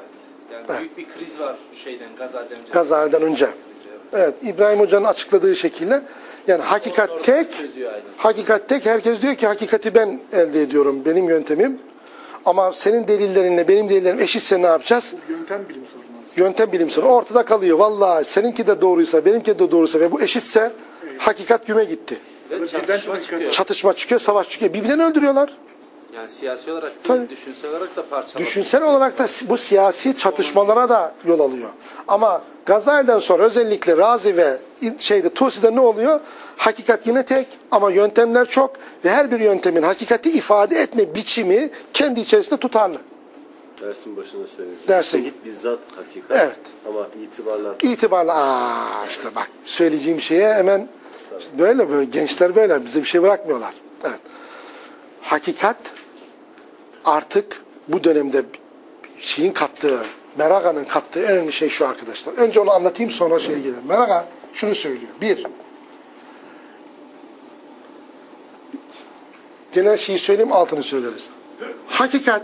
Yani Evet. büyük bir kriz var şeyden Gazali'den önce. Gazali'den önce. Krizi, evet. Evet, İbrahim Hoca'nın açıkladığı şekilde yani hakikat tek, hakikat tek. Herkes diyor ki hakikati ben elde ediyorum, benim yöntemim. Ama senin delillerinle benim delillerim eşitse ne yapacağız? Yöntem bilim sorunu. Yöntem bilim sorunu ortada kalıyor. Vallahi seninki de doğruysa, benimki de doğruysa ve bu eşitse hakikat güme gitti. Ve çatışma çıkıyor. Çatışma çıkıyor, savaş çıkıyor. Birbirlerini öldürüyorlar. Yani siyasi olarak Tabii. değil, düşünsel olarak da parçalanıyor. Düşünsel olarak da bu siyasi çatışmalara da yol alıyor. Ama Gazali'den sonra özellikle Razi ve şeyde Tusi'de ne oluyor? Hakikat yine tek ama yöntemler çok ve her bir yöntemin hakikati ifade etme biçimi kendi içerisinde tutarlı. Dersin başında söylemiştim. Dersin. Tevhid bizzat hakikat. Evet. Ama itibarlar İtibarla aa işte bak söyleyeceğim şeye hemen böyle böyle gençler böyle bize bir şey bırakmıyorlar. Evet. Hakikat artık bu dönemde şeyin kattığı, Meraga'nın kattığı en önemli şey şu arkadaşlar. Önce onu anlatayım sonra şeye gelirim. Meraga şunu söylüyor. Bir, genel şeyi söyleyeyim altını söyleriz. hakikat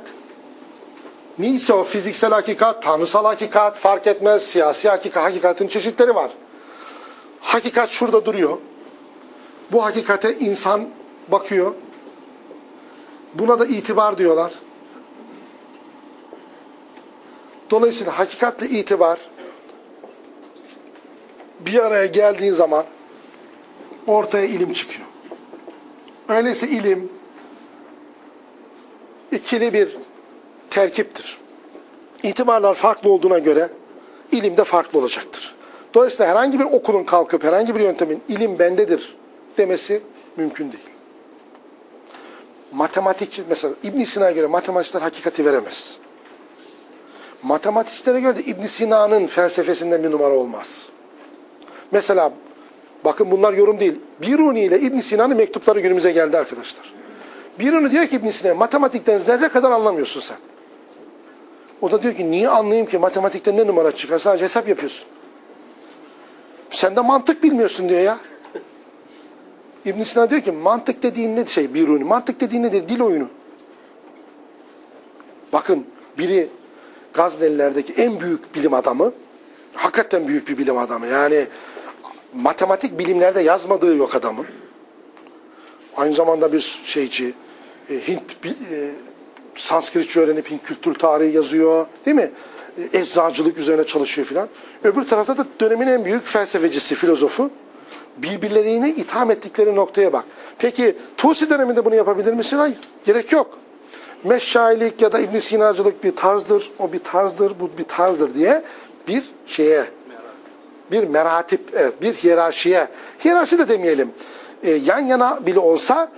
neyse o fiziksel hakikat, tanrısal hakikat fark etmez. Siyasi hakikat, hakikatin çeşitleri var. Hakikat şurada duruyor. Bu hakikate insan bakıyor. Buna da itibar diyorlar. Dolayısıyla hakikatle itibar bir araya geldiği zaman ortaya ilim çıkıyor. Öyleyse ilim ikili bir terkiptir. İtibarlar farklı olduğuna göre ilim de farklı olacaktır. Dolayısıyla herhangi bir okulun kalkıp herhangi bir yöntemin ilim bendedir demesi mümkün değil. Matematikçi mesela İbn Sina'ya göre matematikçiler hakikati veremez. Matematikçilere göre de İbn Sina'nın felsefesinden bir numara olmaz. Mesela bakın bunlar yorum değil. Biruni ile İbn Sina'nın mektupları günümüze geldi arkadaşlar. Biruni diyor ki İbn Sina matematikten zerre kadar anlamıyorsun sen. O da diyor ki niye anlayayım ki matematikten ne numara çıkar sadece hesap yapıyorsun. Sen de mantık bilmiyorsun diyor ya. İbn Sina diyor ki mantık dediğin ne şey Biruni? Mantık dediğin nedir? Dil oyunu. Bakın biri Gaznelilerdeki en büyük bilim adamı, hakikaten büyük bir bilim adamı. Yani matematik bilimlerde yazmadığı yok adamın. Aynı zamanda bir şeyci, e, Hint e, Sanskritçe öğrenip Hint kültür tarihi yazıyor, değil mi? E, eczacılık üzerine çalışıyor filan. Öbür tarafta da dönemin en büyük felsefecisi, filozofu. Birbirlerini itham ettikleri noktaya bak. Peki Tusi döneminde bunu yapabilir misin? Hayır. Gerek yok. Meşşailik ya da İbn Sinacılık bir tarzdır, o bir tarzdır, bu bir tarzdır diye bir şeye, bir meratip, evet, bir hiyerarşiye, hiyerarşi de demeyelim, e, yan yana bile olsa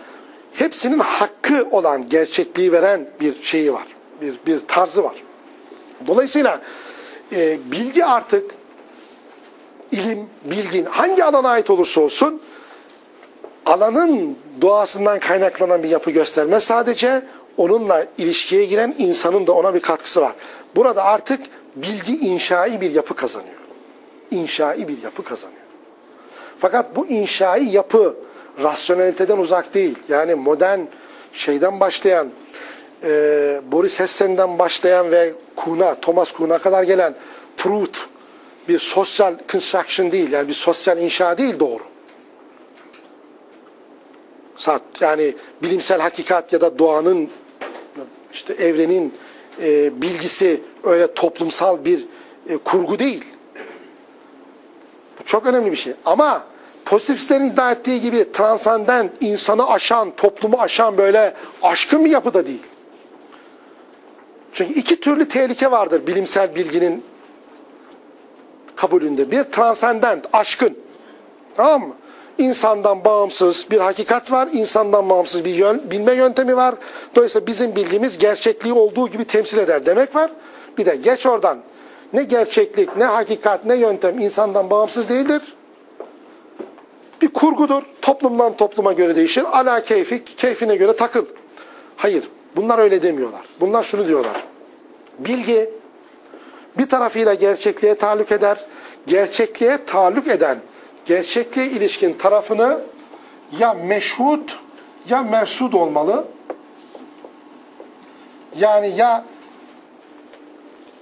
hepsinin hakkı olan, gerçekliği veren bir şeyi var, bir, bir tarzı var. Dolayısıyla e, bilgi artık, ilim, bilgin hangi alana ait olursa olsun, alanın doğasından kaynaklanan bir yapı göstermez sadece, onunla ilişkiye giren insanın da ona bir katkısı var. Burada artık bilgi inşai bir yapı kazanıyor. İnşai bir yapı kazanıyor. Fakat bu inşai yapı rasyoneliteden uzak değil. Yani modern şeyden başlayan, e, Boris Hessen'den başlayan ve Kuhn'a, Thomas Kuhn'a kadar gelen truth, bir sosyal construction değil. Yani bir sosyal inşa değil doğru. Yani bilimsel hakikat ya da doğanın işte evrenin e, bilgisi öyle toplumsal bir e, kurgu değil. Bu çok önemli bir şey. Ama pozitifistlerin iddia ettiği gibi transandent, insanı aşan, toplumu aşan böyle aşkın bir yapıda değil. Çünkü iki türlü tehlike vardır bilimsel bilginin kabulünde. Bir transandent, aşkın. Tamam mı? insandan bağımsız bir hakikat var, insandan bağımsız bir yön, bilme yöntemi var. Dolayısıyla bizim bildiğimiz gerçekliği olduğu gibi temsil eder demek var. Bir de geç oradan. Ne gerçeklik, ne hakikat, ne yöntem insandan bağımsız değildir. Bir kurgudur. Toplumdan topluma göre değişir. Ala keyfi, keyfine göre takıl. Hayır, bunlar öyle demiyorlar. Bunlar şunu diyorlar. Bilgi bir tarafıyla gerçekliğe taalluk eder. Gerçekliğe taalluk eden gerçekliğe ilişkin tarafını ya meşhut ya mersud olmalı. Yani ya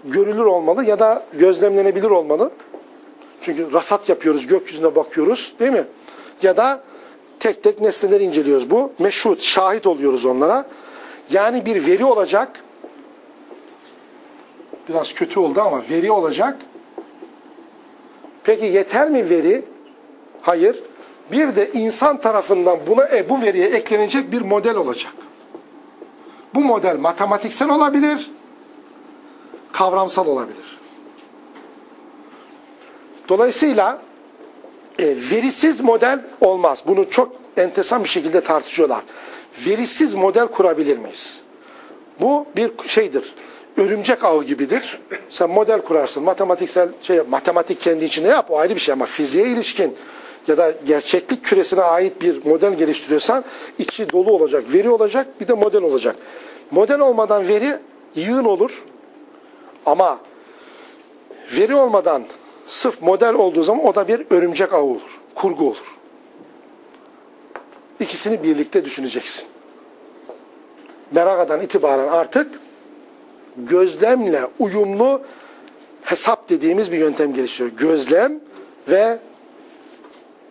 görülür olmalı ya da gözlemlenebilir olmalı. Çünkü rasat yapıyoruz, gökyüzüne bakıyoruz değil mi? Ya da tek tek nesneleri inceliyoruz bu. Meşhut, şahit oluyoruz onlara. Yani bir veri olacak. Biraz kötü oldu ama veri olacak. Peki yeter mi veri? Hayır. Bir de insan tarafından buna e, bu veriye eklenecek bir model olacak. Bu model matematiksel olabilir, kavramsal olabilir. Dolayısıyla e, verisiz model olmaz. Bunu çok entesan bir şekilde tartışıyorlar. Verisiz model kurabilir miyiz? Bu bir şeydir. Örümcek ağı gibidir. Sen model kurarsın. Matematiksel şey, matematik kendi içinde yap. O ayrı bir şey ama fiziğe ilişkin ya da gerçeklik küresine ait bir model geliştiriyorsan içi dolu olacak, veri olacak, bir de model olacak. Model olmadan veri yığın olur ama veri olmadan sırf model olduğu zaman o da bir örümcek ağı olur, kurgu olur. İkisini birlikte düşüneceksin. Meraga'dan itibaren artık gözlemle uyumlu hesap dediğimiz bir yöntem gelişiyor. Gözlem ve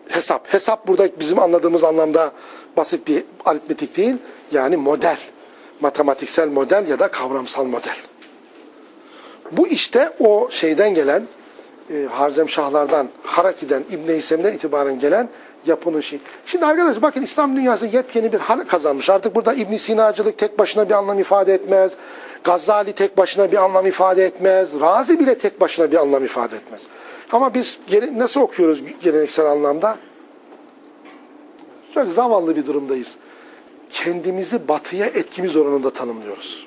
hesap. Hesap burada bizim anladığımız anlamda basit bir aritmetik değil. Yani model. Matematiksel model ya da kavramsal model. Bu işte o şeyden gelen e, Harzemşahlardan, Haraki'den, İbn İsem'den itibaren gelen yapının şey. Şimdi arkadaşlar bakın İslam dünyası yepyeni bir hal kazanmış. Artık burada İbn Sinacılık tek başına bir anlam ifade etmez. Gazali tek başına bir anlam ifade etmez. Razi bile tek başına bir anlam ifade etmez. Ama biz nasıl okuyoruz geleneksel anlamda? Çok zavallı bir durumdayız. Kendimizi batıya etkimiz oranında tanımlıyoruz.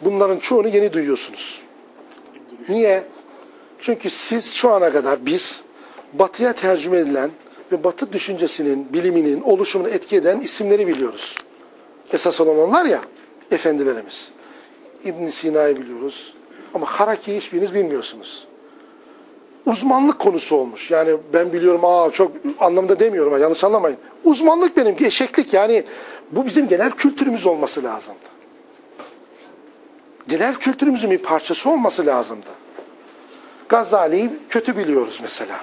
Bunların çoğunu yeni duyuyorsunuz. Niye? Çünkü siz şu ana kadar biz batıya tercüme edilen ve batı düşüncesinin, biliminin oluşumunu etki eden isimleri biliyoruz. Esas olan onlar ya, efendilerimiz. İbn Sina'yı biliyoruz. Ama Haraki'yi hiçbiriniz bilmiyorsunuz. Uzmanlık konusu olmuş. Yani ben biliyorum aa çok anlamda demiyorum yanlış anlamayın. Uzmanlık benimki eşeklik yani bu bizim genel kültürümüz olması lazımdı. Genel kültürümüzün bir parçası olması lazımdı. Gazali'yi kötü biliyoruz mesela.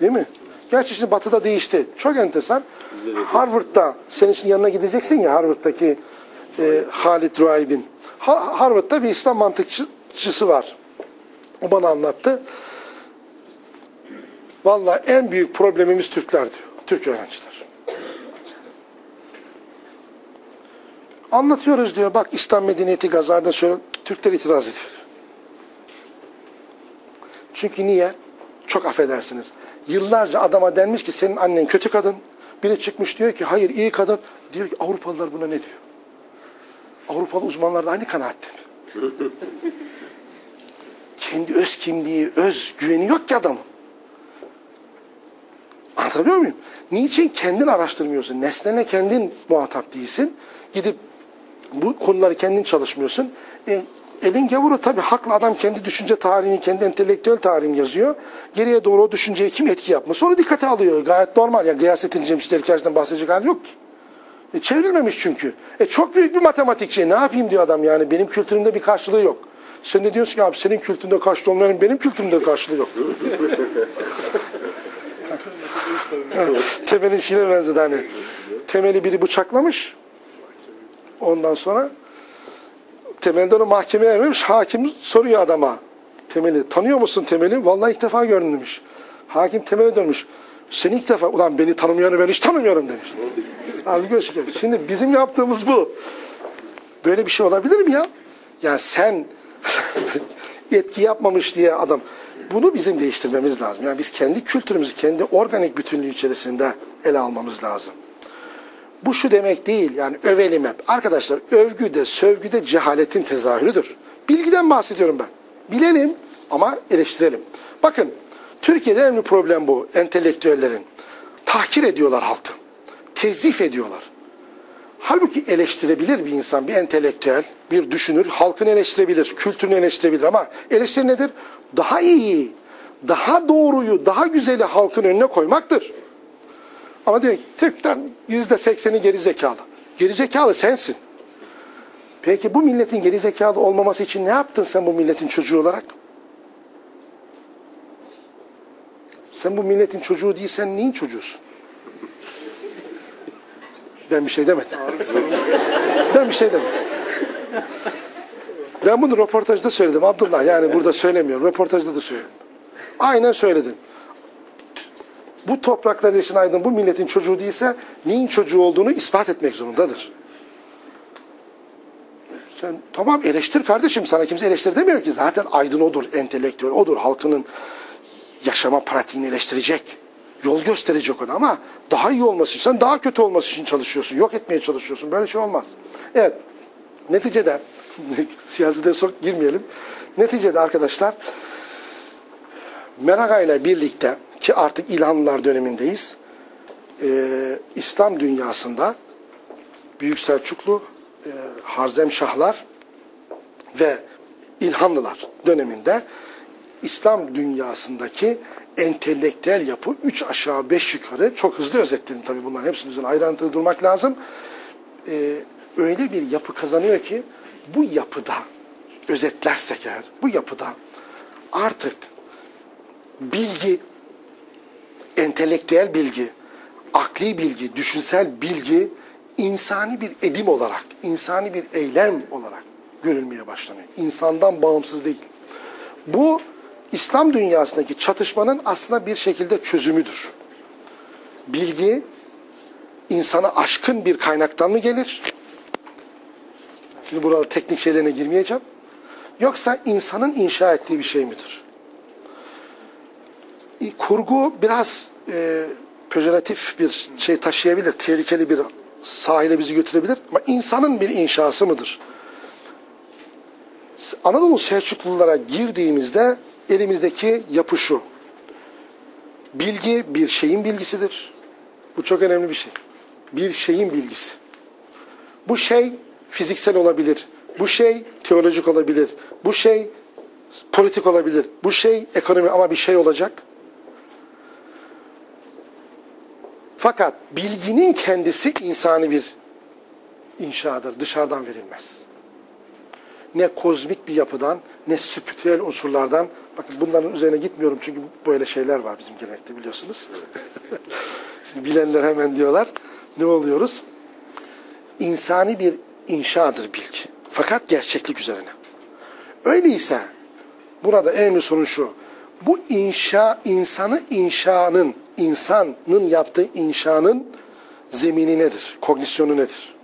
Değil mi? Gerçi şimdi batıda değişti. Çok enteresan. Harvard'da, senin için yanına gideceksin ya Harvard'daki e, Halit Ruayb'in. Ha, Harvard'da bir İslam mantıkçısı var. O bana anlattı. Vallahi en büyük problemimiz Türkler diyor. Türk öğrenciler. Anlatıyoruz diyor. Bak İslam medeniyeti Gazali'den sonra Türkler itiraz ediyor. Çünkü niye? Çok affedersiniz. Yıllarca adama denmiş ki senin annen kötü kadın. Biri çıkmış diyor ki hayır iyi kadın. Diyor ki Avrupalılar buna ne diyor? Avrupalı uzmanlar da aynı kanaatte. Kendi öz kimliği, öz güveni yok ki adamın. Anlatabiliyor muyum? Niçin kendin araştırmıyorsun? Nesnene kendin muhatap değilsin. Gidip bu konuları kendin çalışmıyorsun. E, elin gavuru tabii haklı adam kendi düşünce tarihini, kendi entelektüel tarihini yazıyor. Geriye doğru o düşünceye kim etki yapmış? Sonra dikkate alıyor. Gayet normal. Yani Gıyasettin Cem İşleri bahsedecek hali yok ki. E, çevrilmemiş çünkü. E, çok büyük bir matematikçi. Ne yapayım diyor adam yani. Benim kültürümde bir karşılığı yok. Sen de diyorsun ki abi senin kültüründe karşılığı olmayanın benim kültürümde karşılığı yok. Temelin şeyine benzedi hani. Temeli biri bıçaklamış. Ondan sonra Temel'den onu mahkemeye vermiş. Hakim soruyor adama. Temeli. Tanıyor musun Temel'i? Vallahi ilk defa gördüm demiş. Hakim Temel'e dönmüş. Seni ilk defa, ulan beni tanımayanı ben hiç tanımıyorum demiş. Abi görüşürüz. Şimdi bizim yaptığımız bu. Böyle bir şey olabilir mi ya? Yani sen etki yapmamış diye adam. Bunu bizim değiştirmemiz lazım. Yani biz kendi kültürümüzü, kendi organik bütünlüğü içerisinde ele almamız lazım. Bu şu demek değil yani övelim hep. Arkadaşlar övgü de sövgü de cehaletin tezahürüdür. Bilgiden bahsediyorum ben. Bilelim ama eleştirelim. Bakın Türkiye'de en büyük problem bu entelektüellerin. Tahkir ediyorlar halkı. Tezif ediyorlar. Halbuki eleştirebilir bir insan, bir entelektüel, bir düşünür, halkını eleştirebilir, kültürünü eleştirebilir ama eleştiri nedir? Daha iyi, daha doğruyu, daha güzeli halkın önüne koymaktır. Ama diyor ki Türk'ten yüzde sekseni gerizekalı. Gerizekalı sensin. Peki bu milletin gerizekalı olmaması için ne yaptın sen bu milletin çocuğu olarak? Sen bu milletin çocuğu değilsen neyin çocuğusun? Ben bir şey demedim. Ben bir şey demedim. Ben bunu röportajda söyledim Abdullah. Yani burada söylemiyorum. Röportajda da söyledim. Aynen söyledim. Bu toprakların için aydın bu milletin çocuğu değilse neyin çocuğu olduğunu ispat etmek zorundadır. Sen tamam eleştir kardeşim sana kimse eleştir demiyor ki. Zaten aydın odur, entelektüel odur. Halkının yaşama pratiğini eleştirecek. Yol gösterecek ona ama daha iyi olması için, sen daha kötü olması için çalışıyorsun. Yok etmeye çalışıyorsun. Böyle şey olmaz. Evet. Neticede siyasete sok girmeyelim. Neticede arkadaşlar Meraga ile birlikte ki artık İlhanlılar dönemindeyiz. Ee, İslam dünyasında Büyük Selçuklu, e, Harzemşahlar ve İlhanlılar döneminde İslam dünyasındaki entelektüel yapı üç aşağı beş yukarı çok hızlı özetledim tabii bunların hepsinin üzerine ayrıntılı durmak lazım. e, öyle bir yapı kazanıyor ki bu yapıda özetlersek eğer bu yapıda artık bilgi, entelektüel bilgi, akli bilgi, düşünsel bilgi insani bir edim olarak, insani bir eylem olarak görülmeye başlanıyor. İnsandan bağımsız değil. Bu İslam dünyasındaki çatışmanın aslında bir şekilde çözümüdür. Bilgi insana aşkın bir kaynaktan mı gelir? Şimdi burada teknik şeylerine girmeyeceğim. Yoksa insanın inşa ettiği bir şey midir? E, Kurgu biraz e, pejoratif bir şey taşıyabilir, tehlikeli bir sahile bizi götürebilir ama insanın bir inşası mıdır? Anadolu Selçuklulara girdiğimizde elimizdeki yapı şu. Bilgi bir şeyin bilgisidir. Bu çok önemli bir şey. Bir şeyin bilgisi. Bu şey fiziksel olabilir. Bu şey teolojik olabilir. Bu şey politik olabilir. Bu şey ekonomi ama bir şey olacak. Fakat bilginin kendisi insani bir inşadır. Dışarıdan verilmez. Ne kozmik bir yapıdan ne spiritüel unsurlardan. Bakın bunların üzerine gitmiyorum çünkü böyle şeyler var bizim gelenekte biliyorsunuz. Şimdi bilenler hemen diyorlar. Ne oluyoruz? İnsani bir inşadır bilgi. Fakat gerçeklik üzerine. Öyleyse burada en önemli sorun şu. Bu inşa, insanı inşanın, insanın yaptığı inşanın zemini nedir? Kognisyonu nedir?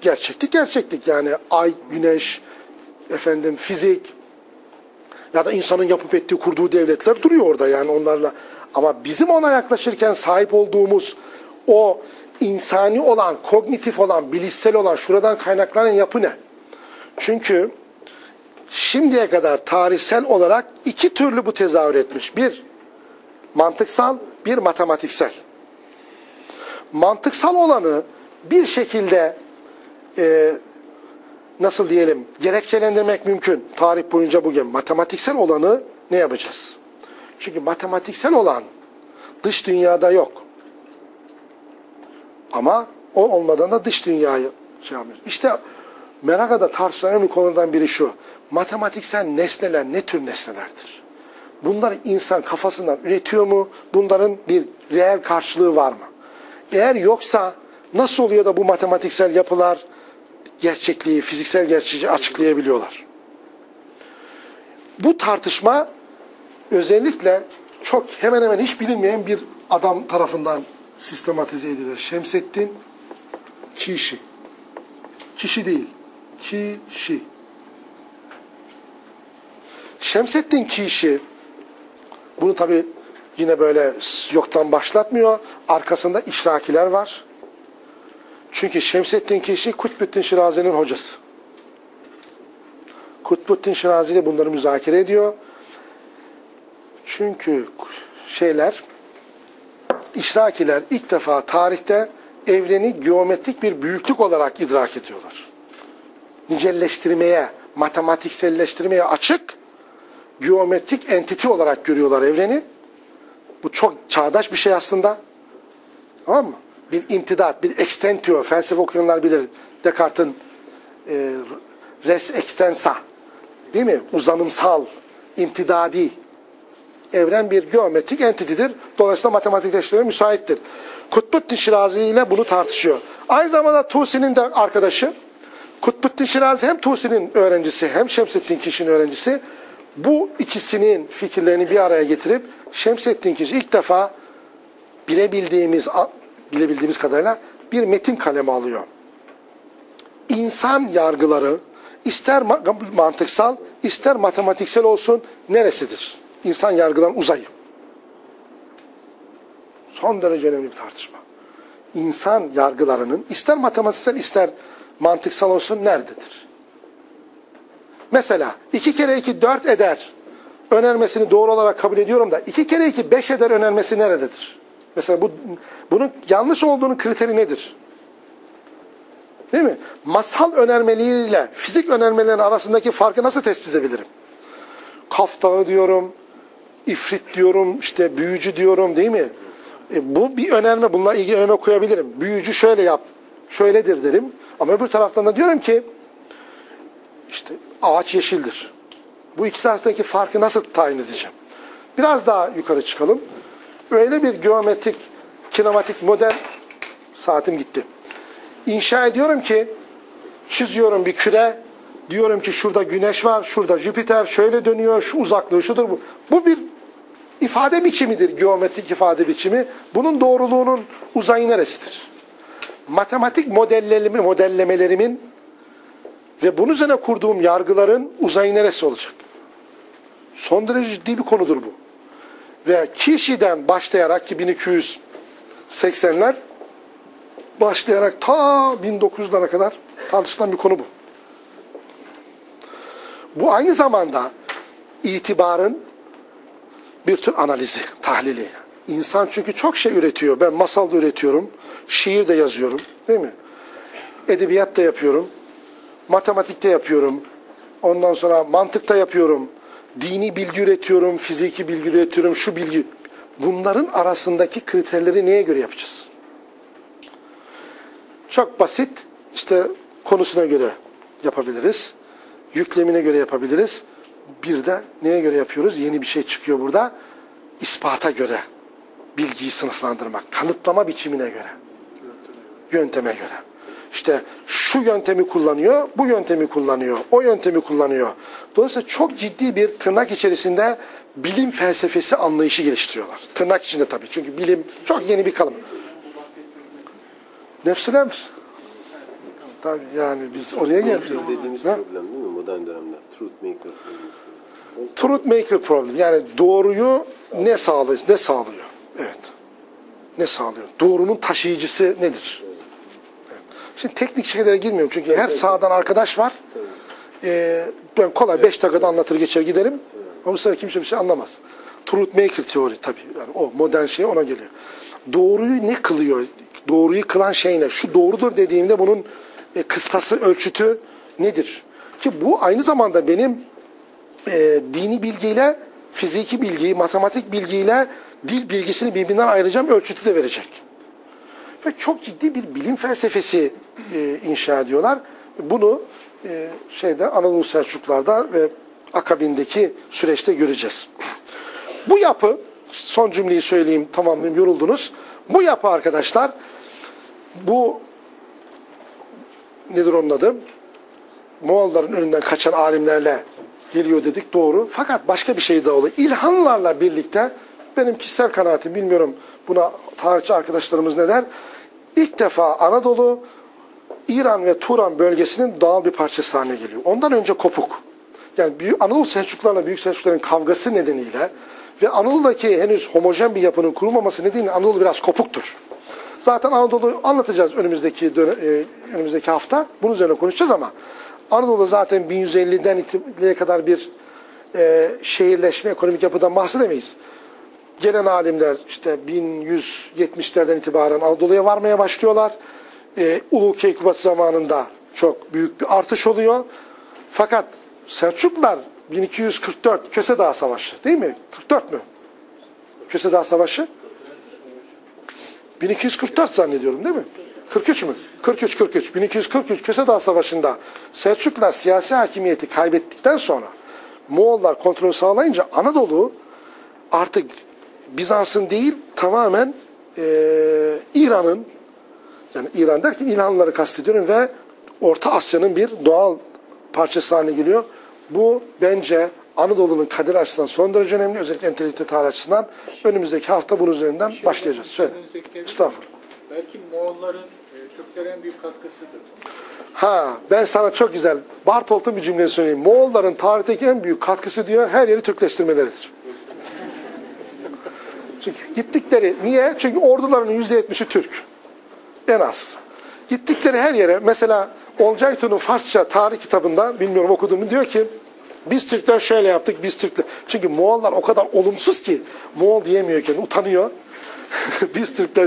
Gerçeklik gerçeklik yani ay, güneş, efendim fizik ya da insanın yapıp ettiği kurduğu devletler duruyor orada yani onlarla. Ama bizim ona yaklaşırken sahip olduğumuz o insani olan, kognitif olan, bilişsel olan şuradan kaynaklanan yapı ne? Çünkü şimdiye kadar tarihsel olarak iki türlü bu tezahür etmiş. Bir, mantıksal, bir matematiksel. Mantıksal olanı bir şekilde e, nasıl diyelim gerekçelendirmek mümkün. Tarih boyunca bugün matematiksel olanı ne yapacağız? Çünkü matematiksel olan dış dünyada yok. Ama o olmadan da dış dünyayı şey yapmıyoruz. İşte Meraka'da tartışılan bir konudan biri şu. Matematiksel nesneler ne tür nesnelerdir? Bunları insan kafasından üretiyor mu? Bunların bir reel karşılığı var mı? Eğer yoksa nasıl oluyor da bu matematiksel yapılar gerçekliği, fiziksel gerçeği açıklayabiliyorlar? Bu tartışma özellikle çok hemen hemen hiç bilinmeyen bir adam tarafından sistematize edilir. Şemsettin Kişi. Kişi değil. Kişi. Şemsettin Kişi bunu tabi yine böyle yoktan başlatmıyor. Arkasında işrakiler var. Çünkü Şemsettin Kişi Kutbettin Şirazi'nin hocası. Kutbettin Şirazi ile bunları müzakere ediyor. Çünkü şeyler İşrakiler ilk defa tarihte evreni geometrik bir büyüklük olarak idrak ediyorlar. Nicelleştirmeye, matematikselleştirmeye açık geometrik entiti olarak görüyorlar evreni. Bu çok çağdaş bir şey aslında. Tamam mı? Bir imtidat, bir extentio, felsefe okuyanlar bilir. Descartes'in e, res extensa, değil mi? Uzanımsal, imtidadi. Evren bir geometrik entitidir. Dolayısıyla matematik teşhirine müsaittir. Kutbettin Şirazi ile bunu tartışıyor. Aynı zamanda Tusi'nin de arkadaşı. Kutbettin Şirazi hem Tusi'nin öğrencisi hem Şemsettin Kişi'nin öğrencisi. Bu ikisinin fikirlerini bir araya getirip Şemsettin Kişi ilk defa bilebildiğimiz bilebildiğimiz kadarıyla bir metin kaleme alıyor. İnsan yargıları ister mantıksal ister matematiksel olsun neresidir? İnsan yargıdan uzayı. Son derece önemli bir tartışma. İnsan yargılarının ister matematiksel ister mantıksal olsun nerededir? Mesela iki kere iki dört eder önermesini doğru olarak kabul ediyorum da iki kere iki beş eder önermesi nerededir? Mesela bu, bunun yanlış olduğunu kriteri nedir? Değil mi? Masal önermeleriyle fizik önermelerin arasındaki farkı nasıl tespit edebilirim? Kaf dağı diyorum, ifrit diyorum, işte büyücü diyorum değil mi? E, bu bir önerme. Bununla ilgili önerme koyabilirim. Büyücü şöyle yap, şöyledir derim. Ama öbür taraftan da diyorum ki işte ağaç yeşildir. Bu ikisi arasındaki farkı nasıl tayin edeceğim? Biraz daha yukarı çıkalım. Öyle bir geometrik, kinematik model saatim gitti. İnşa ediyorum ki çiziyorum bir küre. Diyorum ki şurada güneş var, şurada Jüpiter şöyle dönüyor, şu uzaklığı şudur bu. Bu bir ifade biçimidir, geometrik ifade biçimi. Bunun doğruluğunun uzayı neresidir? Matematik modellerimi, modellemelerimin ve bunun üzerine kurduğum yargıların uzayı neresi olacak? Son derece ciddi bir konudur bu. Ve kişiden başlayarak ki 1280'ler başlayarak ta 1900'lara kadar tartışılan bir konu bu. Bu aynı zamanda itibarın bir tür analizi, tahlili. İnsan çünkü çok şey üretiyor. Ben masal da üretiyorum, şiir de yazıyorum, değil mi? Edebiyat da yapıyorum, matematikte yapıyorum, ondan sonra mantıkta yapıyorum, dini bilgi üretiyorum, fiziki bilgi üretiyorum, şu bilgi. Bunların arasındaki kriterleri neye göre yapacağız? Çok basit, işte konusuna göre yapabiliriz, yüklemine göre yapabiliriz. Bir de neye göre yapıyoruz? Yeni bir şey çıkıyor burada. İspata göre bilgiyi sınıflandırmak, kanıtlama biçimine göre, yönteme göre. İşte şu yöntemi kullanıyor, bu yöntemi kullanıyor, o yöntemi kullanıyor. Dolayısıyla çok ciddi bir tırnak içerisinde bilim felsefesi anlayışı geliştiriyorlar. Tırnak içinde tabii çünkü bilim çok yeni bir kalım. Nefsül emr. Tabii yani biz oraya geldik. Dediğimiz Ha? problem değil mi modern dönemde? Truth maker problem. Truth maker problem. Yani doğruyu ne sağlıyor? Ne sağlıyor? Evet. Ne sağlıyor? Doğrunun taşıyıcısı nedir? Şimdi teknik şeylere girmiyorum çünkü her sahadan arkadaş var. Ee, ben kolay 5 dakikada anlatır geçer giderim. Ama bu sefer kimse bir şey anlamaz. Truth maker teori tabii. Yani o modern şey ona geliyor. Doğruyu ne kılıyor? Doğruyu kılan şey ne? Şu doğrudur dediğimde bunun e, kıstası, ölçütü nedir? Ki bu aynı zamanda benim e, dini bilgiyle fiziki bilgiyi, matematik bilgiyle dil bilgisini birbirinden ayıracağım ölçütü de verecek. Ve çok ciddi bir bilim felsefesi e, inşa ediyorlar. Bunu e, şeyde Anadolu Selçuklar'da ve akabindeki süreçte göreceğiz. Bu yapı, son cümleyi söyleyeyim tamamlayayım yoruldunuz. Bu yapı arkadaşlar, bu nedir onun adı? Moğolların önünden kaçan alimlerle geliyor dedik doğru. Fakat başka bir şey de oluyor. İlhanlarla birlikte benim kişisel kanaatim bilmiyorum buna tarihçi arkadaşlarımız ne der. İlk defa Anadolu İran ve Turan bölgesinin doğal bir parçası haline geliyor. Ondan önce kopuk. Yani büyük, Anadolu Selçuklularla Büyük Selçukluların kavgası nedeniyle ve Anadolu'daki henüz homojen bir yapının kurulmaması nedeniyle Anadolu biraz kopuktur. Zaten Anadolu'yu anlatacağız önümüzdeki e, önümüzdeki hafta. Bunun üzerine konuşacağız ama Anadolu zaten 1150'den itibariyle kadar bir e, şehirleşme, ekonomik yapıdan bahsedemeyiz. Gelen alimler işte 1170'lerden itibaren Anadolu'ya varmaya başlıyorlar. E, Ulu Keykubat zamanında çok büyük bir artış oluyor. Fakat Selçuklular 1244 Köse Dağı Savaşı değil mi? 44 mü? Köse Dağı Savaşı? 1244 zannediyorum değil mi? 43 mü? 43 43 1243 Köse Dağı Savaşı'nda Selçuklular siyasi hakimiyeti kaybettikten sonra Moğollar kontrolü sağlayınca Anadolu artık Bizans'ın değil tamamen eee, İran'ın yani İran derken İranlıları kastediyorum ve Orta Asya'nın bir doğal parçası haline geliyor. Bu bence Anadolu'nun kader açısından son derece önemli. Özellikle entelektüel tarih açısından. Önümüzdeki hafta bunun üzerinden başlayacağız. Söyle. Estağfurullah. Belki Moğolların e, Türklere en büyük katkısıdır. Ha ben sana çok güzel Bartolt'un bir cümle söyleyeyim. Moğolların tarihteki en büyük katkısı diyor her yeri Türkleştirmeleridir. Çünkü gittikleri niye? Çünkü ordularının yüzde yetmişi Türk. En az. Gittikleri her yere mesela Olcaytu'nun Farsça tarih kitabında bilmiyorum okudun mu diyor ki biz Türkler şöyle yaptık biz Türkler. Çünkü Moğollar o kadar olumsuz ki Moğol diyemiyor kendini utanıyor. biz Türkler